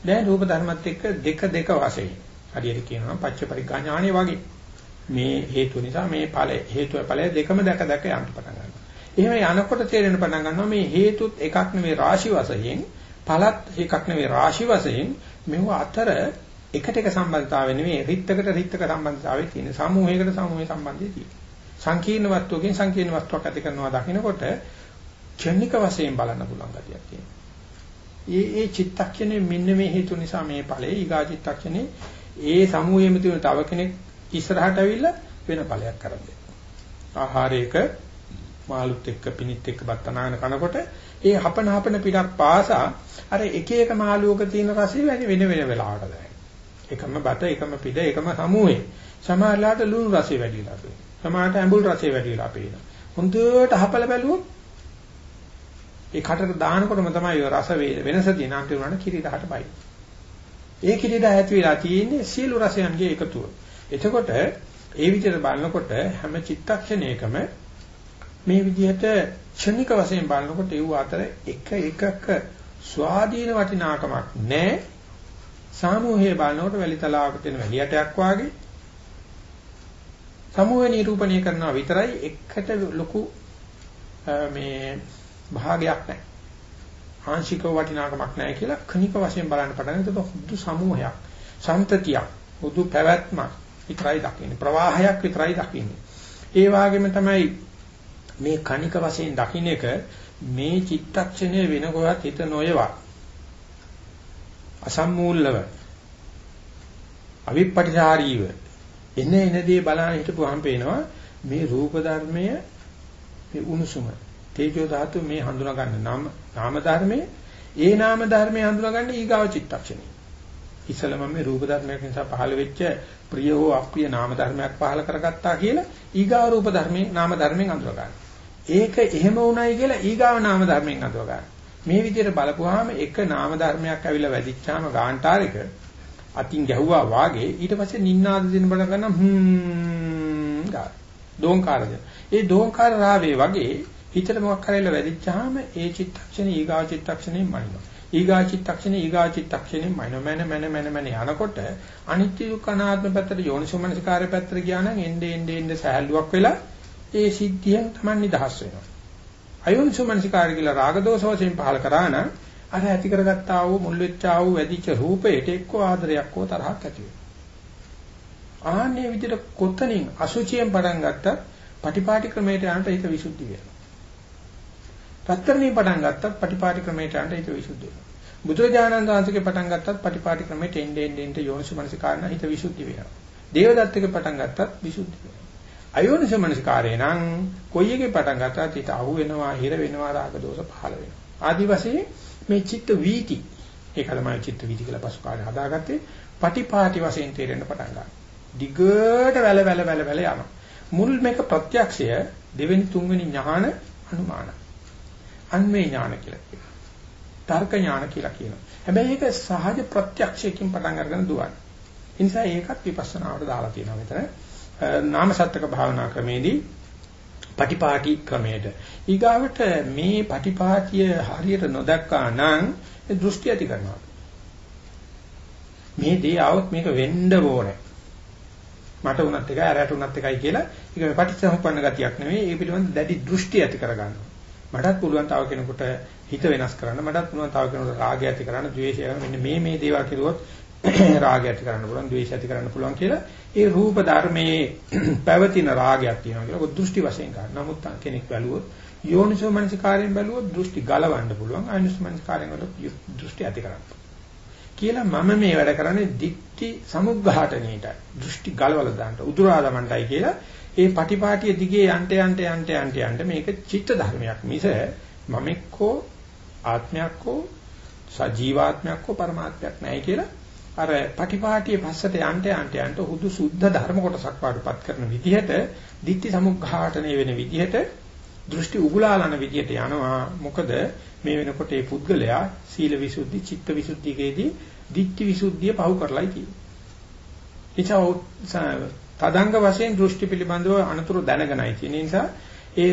දැන් රූප ධර්මත් එක්ක දෙක දෙක වශයෙන් හරියට කියනවා පච්ච පරිග්ගා ඥානෙ වගේ. මේ හේතු නිසා මේ ඵලය හේතුව ඵලය දෙකම දැක දැක යන්න පටන් ගන්නවා. එහෙම යනකොට තේරෙන පටන් ගන්නවා මේ හේතුත් එකක් නෙවෙයි රාශි වශයෙන් ඵලත් එකක් නෙවෙයි රාශි වශයෙන් මෙව අතර එකට එක සම්බන්ධතාවය නෙවෙයි රිත්තකට රිත්තක සම්බන්ධතාවය තියෙන සමූහයකට සමූහයේ සම්බන්ධය තියෙන. සංකීර්ණ වස්තුවකින් සංකීර්ණ වස්තුවක් ඇති කරනවා දකින්නකොට ක්ෂණික වශයෙන් බලන්න පුළුවන් ගතියක් තියෙනවා. ඒ ඒ චිත්තක්ෂණය මෙන්න මේ හේතු නිසා මේ ඵලයේ ඊගා චිත්තක්ෂණේ ඒ සමූහයේම තියෙන තව කෙනෙක් ඉස්සරහට ඇවිල්ලා වෙන ඵලයක් කරන්නේ. ආහාරයක මාළුත් එක්ක පිනිත් එක්ක බත්තනාගෙන කනකොට ඒ හපන හපන පිටක් පාසා අර එක එක මාළුවක තියෙන රසය වෙන වෙන වෙන වෙලාවට දැනෙනවා. එකම බත එකම පිට එකම සමූහේ. සමහරලාට ලුණු රසය වැඩිලා පේනවා. සමහරට ඇඹුල් රසය වැඩිලා පේනවා. හොඳට හපල බැලුවොත් ඒ කටට දානකොටම තමයි රස වෙනස තියෙන අන්තිම උනන කිරි දහට බයි. ඒ කිරි දහ ඇති වෙලා තියෙන්නේ සීල රසයන්ගේ එකතුව. එතකොට ඒ විදිහට බලනකොට හැම චිත්තක්ෂණයකම මේ විදිහට ක්ෂණික වශයෙන් බලනකොට ඒව අතර එක එකක ස්වාධීන වටිනාකමක් නැහැ. සාමූහයේ බලනකොට වැලිතලාවක තියෙන වැලියටයක් වාගේ සමූහ නිරූපණය කරනවා විතරයි එකට ලොකු මේ භාගයක් නැහැ. ආංශික වටිනාකමක් නැහැ කියලා කණික වශයෙන් බලන්න පටන් ගත්තොත් හුදු සමූහයක්, සම්තතියක්, හුදු පැවැත්මක් විතරයි දකින්නේ. ප්‍රවාහයක් විතරයි දකින්නේ. ඒ වගේම තමයි මේ කණික වශයෙන් දකින්න එක මේ චිත්තක්ෂණය වෙන කොහත් හිත නොයවා. අසම්මූලව අවිපටිසාරීව එන එනදී බලන හිටපුවාම පේනවා මේ රූප ධර්මය මේ උණුසුම තේජෝ ධාතු මේ හඳුනා ගන්න නාම නාම ධර්මයේ ඒ නාම ධර්මයේ හඳුනා ගන්න ඊගාව චිත්තක්ෂණය. ඉස්සලම මේ රූප ධර්මයක් නිසා පහළ වෙච්ච ප්‍රිය හෝ අප්‍රිය නාම ධර්මයක් පහළ කරගත්තා කියලා ඊගාව රූප ධර්මයේ නාම ධර්මයෙන් හඳුනා ගන්න. ඒක එහෙම වුණයි කියලා ඊගාව නාම ධර්මයෙන් අදව ගන්න. මේ විදිහට බලපුවාම එක නාම ධර්මයක් ඇවිල්ලා වැදිච්චාම ගාන්ටාරයක අතින් ගැහුවා වාගේ ඊට පස්සේ නින්නාද දෙන බල ගන්න හ්ම් ගා දෝංකාරද? ඒ දෝංකාර රාවේ වගේ හිතට මොකක් කරලා වැදිච්චාම ඒ චිත්තක්ෂණේ ඊගා චිත්තක්ෂණේ මනිනවා. ඊගා චිත්තක්ෂණේ ඊගා චිත්තක්ෂණේ මනිනවා. මන මන මන මන යනකොට අනිත්‍ය දුක්ඛ අනාත්ම පැත්තට යෝනිසෝමනසිකාරය පැත්තට ගියා නම් එnde ende ende සහැල්ලුවක් වෙලා ඒ සිද්ධියෙන් Taman නිදහස් වෙනවා. අයෝනිසෝමනසිකාරය කියලා රාග දෝෂ වශයෙන් පහල කරා නම් අර ඇති කරගත්තා වූ මුල් වෙච්චා වූ වැඩිච්ච රූපයට එක්ක ආදරයක් හෝ තරහක් ඇති වෙනවා. ආන්නේ විදිහට කොතනින් අසුචියෙන් පටන් ගත්තත් පටිපාටි ක්‍රමයට යනට හිත විසුද්ධි වෙනවා. රත්තරණී පටන් ගත්තත් පටිපාටි ක්‍රමයට යනට හිත විසුද්ධි වෙනවා. බුදුරජාණන් වහන්සේගේ පටන් ගත්තත් පටිපාටි ක්‍රමයට එන්නේ එන්නේ යෝනිසු මනසිකාරණ හිත විසුද්ධි වෙනවා. දේවදත්තගේ පටන් ගත්තත් විසුද්ධි වෙනවා. අයෝනිසු මනසිකාරේ නම් කොයි එකේ පටන් ගත්තත් හිත අහු වෙනවා, හිර වෙනවා, රාග දෝෂ පහළ වෙනවා. ආදි වශයෙන් මේ චිත්ත වීති ඒක තමයි චිත්ත වීති කියලා පසු කාලේ හදාගත්තේ පටිපාටි වශයෙන් තේරෙන්න පටන් ගන්නවා. දිගට වැල වැල වැල වැල යනවා. මුල් මේක ප්‍රත්‍යක්ෂය දෙවෙනි තුන්වෙනි ඥාන අනුමාන. අන්වේ ඥාන කියලා කියනවා. තර්ක ඥාන කියලා කියනවා. හැබැයි ඒක සහජ ප්‍රත්‍යක්ෂයකින් පටන් අරගෙන දුවන්නේ. ඒ නිසා ඒකත් විපස්සනාවට දාලා තියෙනවා මෙතන. නාම සත්‍යක භාවනා ක්‍රමේදී පටිපාටි ක්‍රමයට. ඊගාවට මේ පටිපාටිය හරියට නොදක්කා නම් දෘෂ්ටි ඇති කරනවා. මේ දේ આવොත් මේක වෙන්න ඕනේ. මට උනත් එකයි අරයට උනත් එකයි කියලා ඒක මේ පටිච්චසමුප්පන්න ගතියක් නෙවෙයි ඒ පිළිබඳ දැඩි දෘෂ්ටි ඇති කරගන්නවා. මටත් පුළුවන් තව කෙනෙකුට හිත වෙනස් කරන්න මටත් පුළුවන් තව කෙනෙකුට රාගය ඇති කරන්න ද්වේෂය කරන්න මෙන්න මේ මේ දේවල් කිරුවොත් රාගය ඇති කරන්න පුළුවන්, ද්වේෂය ඇති කරන්න පුළුවන් කියලා ඒ රූප ධර්මයේ පැවතින රාගයක් තියෙනවා කියලා ඔය දෘෂ්ටි වශයෙන් ගන්න. නමුත් කෙනෙක් බැලුවොත් යෝනිසෝ මනසිකාරයෙන් බැලුවොත් දෘෂ්ටි ගලවන්න පුළුවන්. ආයනිසෝ මනසිකාරයෙන් වල දෘෂ්ටි ඇති කරන්න. කියලා මම මේ වැඩ කරන්නේ දික්ටි සමුග්ඝාටණීටයි. දෘෂ්ටි ගලවලා දාන්න උදුරා දමන්නයි කියලා ඒ පටිපාටිය දිගේ යන්ට යන්ට යන්ට යන්ට යන්ට මේක චිත්ත ධර්මයක් මිස මම එක්කෝ ආත්මයක් හෝ සජීවාත්මයක් හෝ પરමාත්මයක් නැහැ කියලා අර පටිපාටියේ පස්සට යන්ට යන්ට යන්ට හුදු සුද්ධ ධර්ම කොටසක් පාඩපත් කරන විදිහට ditthi සමුග්ඝාටණය වෙන විදිහට දෘෂ්ටි උගුලාලන විදිහට යනවා මොකද මේ වෙනකොට මේ පුද්ගලයා සීල විසුද්ධි චිත්ත විසුද්ධියේදී ditthi විසුද්ධිය පහු කරලායි තියෙන්නේ. තදංග වශයෙන් දෘෂ්ටි පිළිබඳව අනතුරු දැනගෙනයි තියෙන නිසා ඒ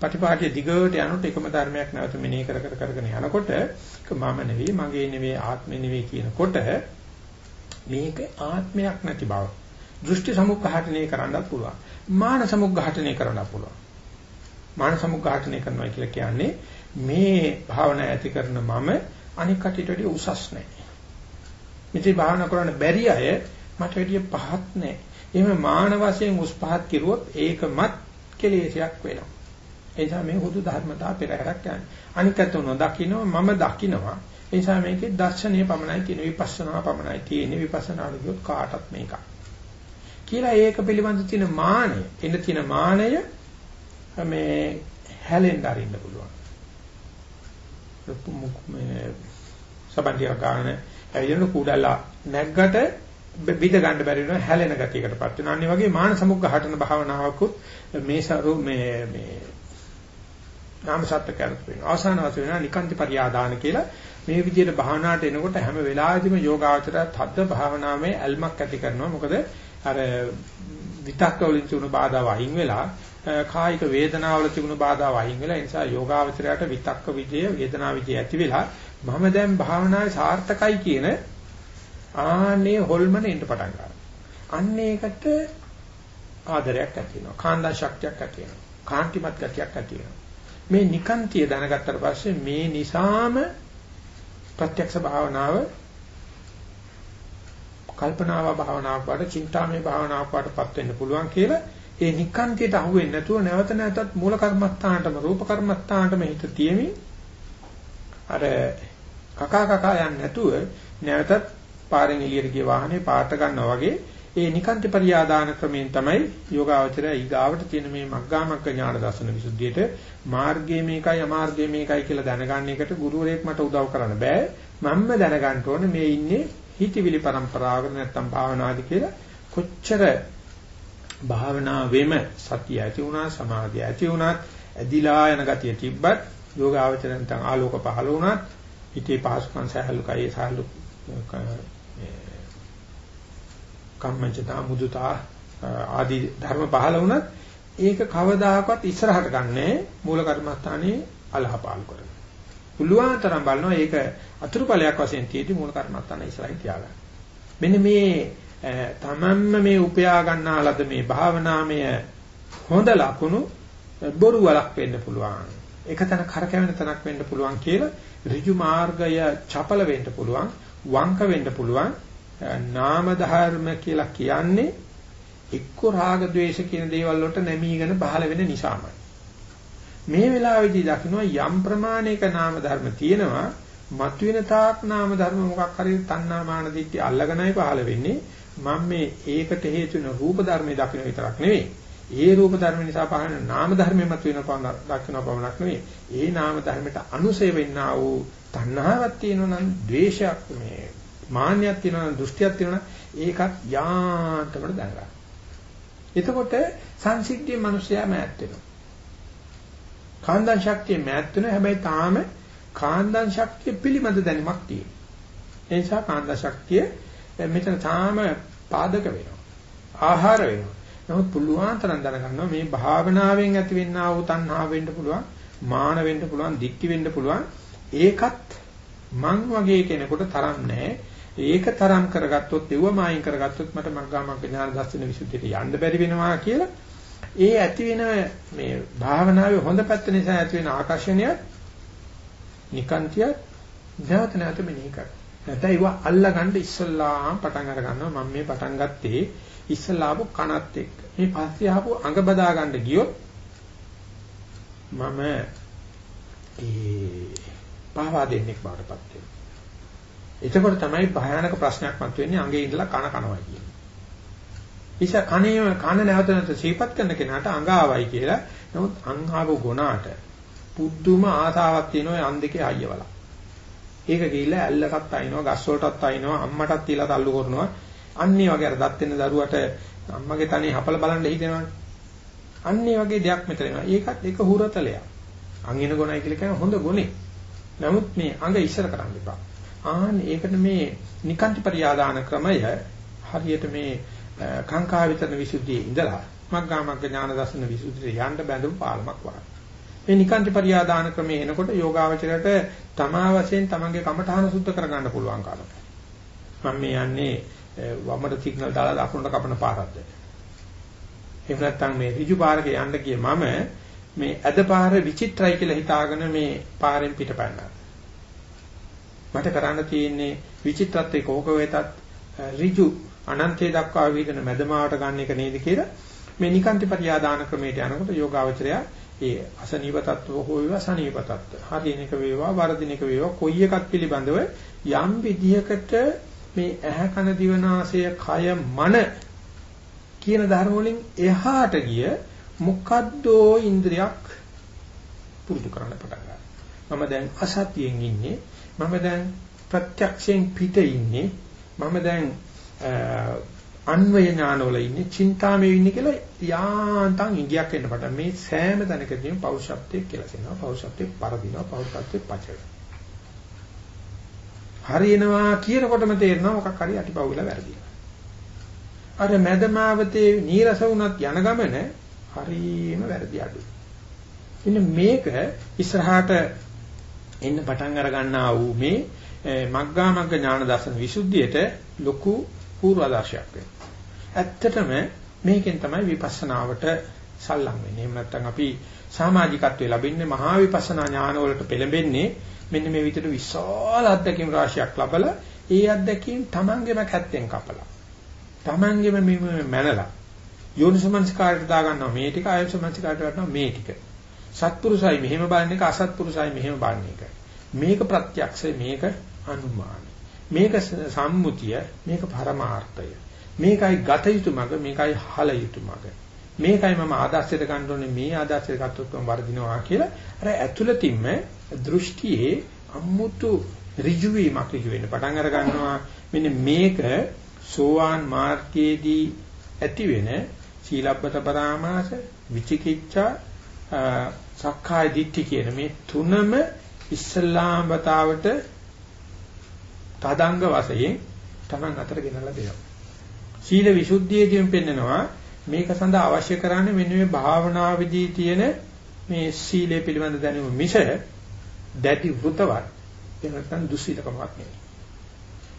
පටිපාටිය දිගට යනකොට එකම ධර්මයක් නැවත මෙනෙහි කර කර කරගෙන යනකොට මම නෙවෙයි මගේ නෙවෙයි ආත්මෙ නෙවෙයි කියනකොට මේක ආත්මයක් නැති බව. දෘෂ්ටි සමුක්ඝාටනය කරන්නත් පුළුවන්. මාන සමුක්ඝාටනය කරන්නත් පුළුවන්. මාන සමුක්ඝාටනය කරනවා කියලා කියන්නේ මේ භාවනා ඇති කරන මම අනික් කටියට වඩා උසස් නැහැ. මෙතේ භාවනා කරන්න බැරි අය මට වැඩිය පහත් නැහැ. එහෙම මාන වශයෙන් උස් පහත් කිරුවොත් ඒකමත් කෙලෙසයක් වෙනවා. ඒ නිසා මේ හුදු ධර්මතා පෙරහැරක් යන්නේ. අනික් අතට නොදකින්නවා මම දකින්නවා ඒ නිසා මේකේ දර්ශනීය පමණයි තියෙන විපස්සනා පමණයි තියෙන විපස්සනාට ගියොත් කාටත් මේක. කියලා ඒක පිළිබඳ තියෙන මානය, එන්න තියෙන මානය මේ හැලෙන්න අරින්න පුළුවන්. මේ සබන්තිය ගන්න ඇවිදින කුඩලා නැග්ගට බිඳ ගන්න බැරි වෙනවා හැලෙන ගතියකටපත් වෙනවා. අනිත් වගේ මාන සමුග්ඝහටන භාවනාවකුත් මේ සරු මේ මේ නාම සත්‍ය කරත් වෙනවා. අවසාන වශයෙන් වෙනවා නිකාන්ති පරියාදාන කියලා මේ විදිහට භාවනාවට එනකොට හැම වෙලාවෙදිම යෝගාවචරය තද්ද භාවනාවේ ඇල්මක් ඇති කරනවා. මොකද අර විතක්ක වලින් තිබුණු බාධා වහින් වෙලා කායික වේදනාවල තිබුණු බාධා වහින් වෙලා ඒ නිසා යෝගාවචරයට විතක්ක විජය වේදනා විජය ඇති වෙලා මම දැන් භාවනාවේ සාර්ථකයි කියන ආනේ හොල්මන එන්න පටන් ගන්නවා. අන්න ඒකට ආදරයක් ඇති වෙනවා. කාන්දා ශක්තියක් ඇති වෙනවා. කාන්තිමත් ගතියක් ඇති වෙනවා. මේ නිකාන්තිය දැනගත්තට පස්සේ මේ නිසාම ප්‍රත්‍යක්ෂ භාවනාව කල්පනාව භාවනාවක් වට චින්තාමය භාවනාවක් වටපත් වෙන්න පුළුවන් කියලා ඒ නිකාන්තියට අහු වෙන්නේ නැතුව නැවත නැවතත් මූල කර්මස්ථානටම රූප කර්මස්ථානටම හිත තියමින් අර කකා කකා යන්නේ නැතුව නැවතත් පාරෙන් එළියට ගිය වාහනේ පාට ගන්නවා වගේ ඒ නිකාන්ති පරියාදාන ක්‍රමයෙන් තමයි යෝගාවචරය ඊගාවට තියෙන මේ මග්ගාමග්ග ඥාන දර්ශන විසුද්ධියට මාර්ගය මේකයි අමාර්ගය මේකයි කියලා දැනගන්න එකට ගුරුවරයෙක් මට උදව් කරන්න බෑ. මම්ම දැනගන්න ඕනේ මේ ඉන්නේ හිතවිලි પરම්පරාවකට නැත්තම් භාවනාදි කියලා. කොච්චර භාවනාවෙම සතිය ඇති වුණා සමාධිය ඇති වුණත් ඇදිලා යන ගතිය තිබ්බත් යෝගාවචරයෙන් නැත්නම් ආලෝක පහළ වුණත් හිතේ පහසුකම් සහැල්ලු කයේ සහැල්ලු කම්මංචතා මුදුතා ආදී ධර්ම පහළ වුණත් ඒක කවදාකවත් ඉස්සරහට ගන්නෑ මූල කර්මස්ථානයේ අලහපාලු කරගෙන. පුළුවන් තරම් බලනවා ඒක අතුරුඵලයක් වශයෙන් තියෙදි මූල කර්මස්ථානයේ ඉස්සරහින් තියාගන්න. මෙන්න මේ තමන්ම මේ උපයා ගන්නා ලද මේ භාවනාමය හොඳ ලකුණු බොරු වලක් වෙන්න පුළුවන්. එක තැන කරකැවෙන තැනක් වෙන්න පුළුවන් කියලා ඍජු මාර්ගය චපල වෙන්න පුළුවන්, වංක වෙන්න පුළුවන්. නාම ධර්ම කියලා කියන්නේ එක්ක රාග ద్వේෂ කියන දේවල් වලට නැමීගෙන පහළ වෙන නිසාමයි. මේ වෙලාවේදී දකින්න යම් ප්‍රමාණයක නාම ධර්ම තියෙනවා මතුවෙන තාක් නාම ධර්ම මොකක් හරි තණ්හා මාන දිට්ඨි අල්ලගෙනයි පහළ වෙන්නේ. මම මේ ඒකට හේතු වෙන රූප ධර්මයේ දකින්න විතරක් නෙවෙයි. ඒ රූප ධර්ම නිසා පහළ නාම ධර්මයේ මතුවෙන පවන දකින්න පවණක් නෙවෙයි. ඒ නාම ධර්මයට අනුසය වෙන්නා වූ තණ්හාවක් තියෙනවා නම් ද්වේෂයක් මේ මාන්නයක් තියෙනවා නම් දෘෂ්ටියක් තියෙනවා නම් ඒකත් යාන්තමට දැනගන්න. එතකොට සංසිද්ධියේ මිනිසයා මෑත් වෙනවා. කාන්දන් ශක්තිය මෑත් වෙනවා හැබැයි තාම කාන්දන් ශක්තිය පිළිමද දැනීමක් තියෙනවා. ඒ නිසා කාන්දන් ශක්තිය මෙතන තාම පාදක වෙනවා. ආහාර වෙනවා. නමුත් පුළුවන් තරම් දැනගන්නවා මේ භාවනාවෙන් ඇතිවෙනා වූ තණ්හා වෙන්න පුළුවන්, මාන වෙන්න පුළුවන්, දික්ටි වෙන්න පුළුවන්. ඒකත් මං වගේ කෙනෙකුට තරම් නැහැ. ඒක තරම් කරගත්තොත් ඒව මායින් කරගත්තොත් මට මග්ගාමග්ග ඥාන දර්ශන විසුද්ධියට යන්න බැරි වෙනවා කියලා ඒ ඇති වෙන මේ භාවනාවේ හොඳ පැත්ත නිසා ඇති වෙන ආකර්ෂණය නිකාන්තිය නැවත නැවත මෙනෙහි කර. නැත්නම් ඒව අල්ලගන්න ඉස්සල්ලාම පටන් අර ගන්නවා මම මේ පටන් ගත්තේ ඉස්සල්ලාපු කනත් එක්ක. මේ පස්සේ ආපු අඟ බදා ගන්න ගියොත් මම ඒ පාවා දෙන්නෙක් බාටපත් වෙනවා. එතකොට තමයි භයානක ප්‍රශ්නයක් මතුවෙන්නේ අඟේ ඉඳලා කන කනවා කියන්නේ. ඉතින් කණේ කන නැවත නැවත සීපත් කරන කෙනාට අඟ ආවයි කියලා. නමුත් අංහාව ගුණාට පුදුම ආසාවක් තියෙනවා අන් දෙකේ අයියවල. ඒක ගිහිල්ලා ඇල්ලටත් අයින්නවා, ගස් වලටත් අයින්නවා, අම්මටත් තියලා තල්ලු කරනවා. අන්නේ වගේ අර දත් වෙන දරුවට අම්මගේ තනේ හපල බලන්න හිතෙනවනේ. අන්නේ වගේ දෙයක් මෙතන එනවා. ඒකත් එක හුරතලයක්. අංගින ගුණයි කියලා කියන හොඳ ගුණේ. නමුත් මේ අඟ ඉස්සර කරන්න එපා. ආන් ඒකට මේ නිකාන්ති පරියාදාන ක්‍රමය හරියට මේ කාංකා විතරන විසුද්ධියේ ඉඳලා මග්ගාමග්ග ඥාන දර්ශන විසුද්ධියට යන්න බැඳුම් පාලමක් වගේ. මේ නිකාන්ති පරියාදාන ක්‍රමයේ එනකොට යෝගාවචරයට තමා වශයෙන් තමන්ගේ කමඨාන සුද්ධ කරගන්න පුළුවන් කාලය. මම මේ යන්නේ වමට සිග්නල් දාලා දකුණට කපන පාරක්ද. එහෙම නැත්නම් මේ ඍජු පාරක යන්න ගියේ මම මේ ඇද පාර විචිත්‍රයි කියලා හිතාගෙන මේ පාරෙන් පිටපැන්නා. මට කරන්න තියෙන්නේ විචිත්‍රත්වයේ කෝක වේතත් ඍජු අනන්තය දක්වා වීදන මැදමාවට ගන්න එක නේද කියලා මේ නිකාන්ති පරියාදාන ක්‍රමයට යනකොට යෝගාවචරය ඒ අසනීප තත්ත්ව හෝ වේවා සනීප තත්ත්ව. හරින එක වේවා වර්ධින එක වේවා කොයි එකක් පිළිබඳව යම් විදියකට මේ ඇහැ කන දිවනාසය කය මන කියන ධර්ම වලින් එහාට ගිය මොකද්දෝ ඉන්ද්‍රියක් පුරුදු කරන්න පටන් ගන්නවා. මම දැන් අසතියෙන් ඉන්නේ. මම දැන් ප්‍රත්‍යක්ෂයෙන් පිට ඉන්නේ මම දැන් අන්වය ඥානවල ඉන්නේ, චින්තාමේ ඉන්නේ කියලා යාන්තම් ඉඟියක් වෙන්න පටන් මේ සෑම තැනකදීම පෞරුෂත්වයේ කියලා කියනවා. පෞරුෂත්වයේ පරදිනවා, පෞරුෂත්වයේ පච හරියනවා කියනකොටම තේරෙනවා මොකක් හරි අටිපවුල වැරදිනවා. අර මැදමාවතේ නීරස වුණත් යන ගමන හරියම වැරදි අඩුයි. ඉන්න මේක ඉස්සරහට එන්න පටන් අර ගන්නා වූ මේ මග්ගා මග්ග ඥාන දර්ශන විසුද්ධියට ලොකු පූර්වාදර්ශයක් වෙනවා. ඇත්තටම මේකෙන් තමයි විපස්සනාවට සල්ලම් වෙන්නේ. එහෙම නැත්නම් අපි සමාජිකත්වයේ ලැබෙන්නේ මහා විපස්සනා ඥාන වලට පෙළඹෙන්නේ මෙන්න මේ විදිහට විශාල අත්දැකීම් රාශියක් ලබලා ඒ අත්දැකීම් Tamangeම කැත්තෙන් කපලා Tamangeම මේ මැනලා යෝනිසමනස්කාරයට දාගන්නවා මේ ටික ආයෝසමනස්කාරයට ගන්නවා මේ ටික සත්පුරුසයි මෙහෙම බලන එක අසත්පුරුසයි මෙහෙම බලන එක. මේක ප්‍රත්‍යක්ෂයි මේක අනුමාන මේක සම්මුතිය මේක පරමාර්ථය. මේකයි ගත යුතු මඟ මේකයි හල යුතු මඟ. මේකයි මම ආදර්ශයට ගන්න ඕනේ මේ ආදර්ශයට ගත්තොත් මම වර්ධිනවා කියලා අර ඇතුළතින්ම දෘෂ්ටියේ අමුතු ඍජු වීමක් ඍජු වෙන්න පටන් අර ගන්නවා. මෙන්න මේක සෝවාන් මාර්ගයේදී ඇති වෙන සීලබ්බත පරාමාස විචිකිච්ඡා සක්කාය දිට්ඨි කියන මේ තුනම ඉස්ලාම් වතාවට තදංග වශයෙන් Taman අතර ගෙනල්ලා දෙනවා. සීල විසුද්ධියේදීම පෙන්නනවා මේක සඳහා අවශ්‍ය කරන්නේ මෙන්න මේ භාවනා විදී තියෙන මේ සීලය පිළිබඳ දැනුම මිස දැටි වෘතවත් එහෙම නැත්නම් දුස්සීලකමක් නෙවෙයි.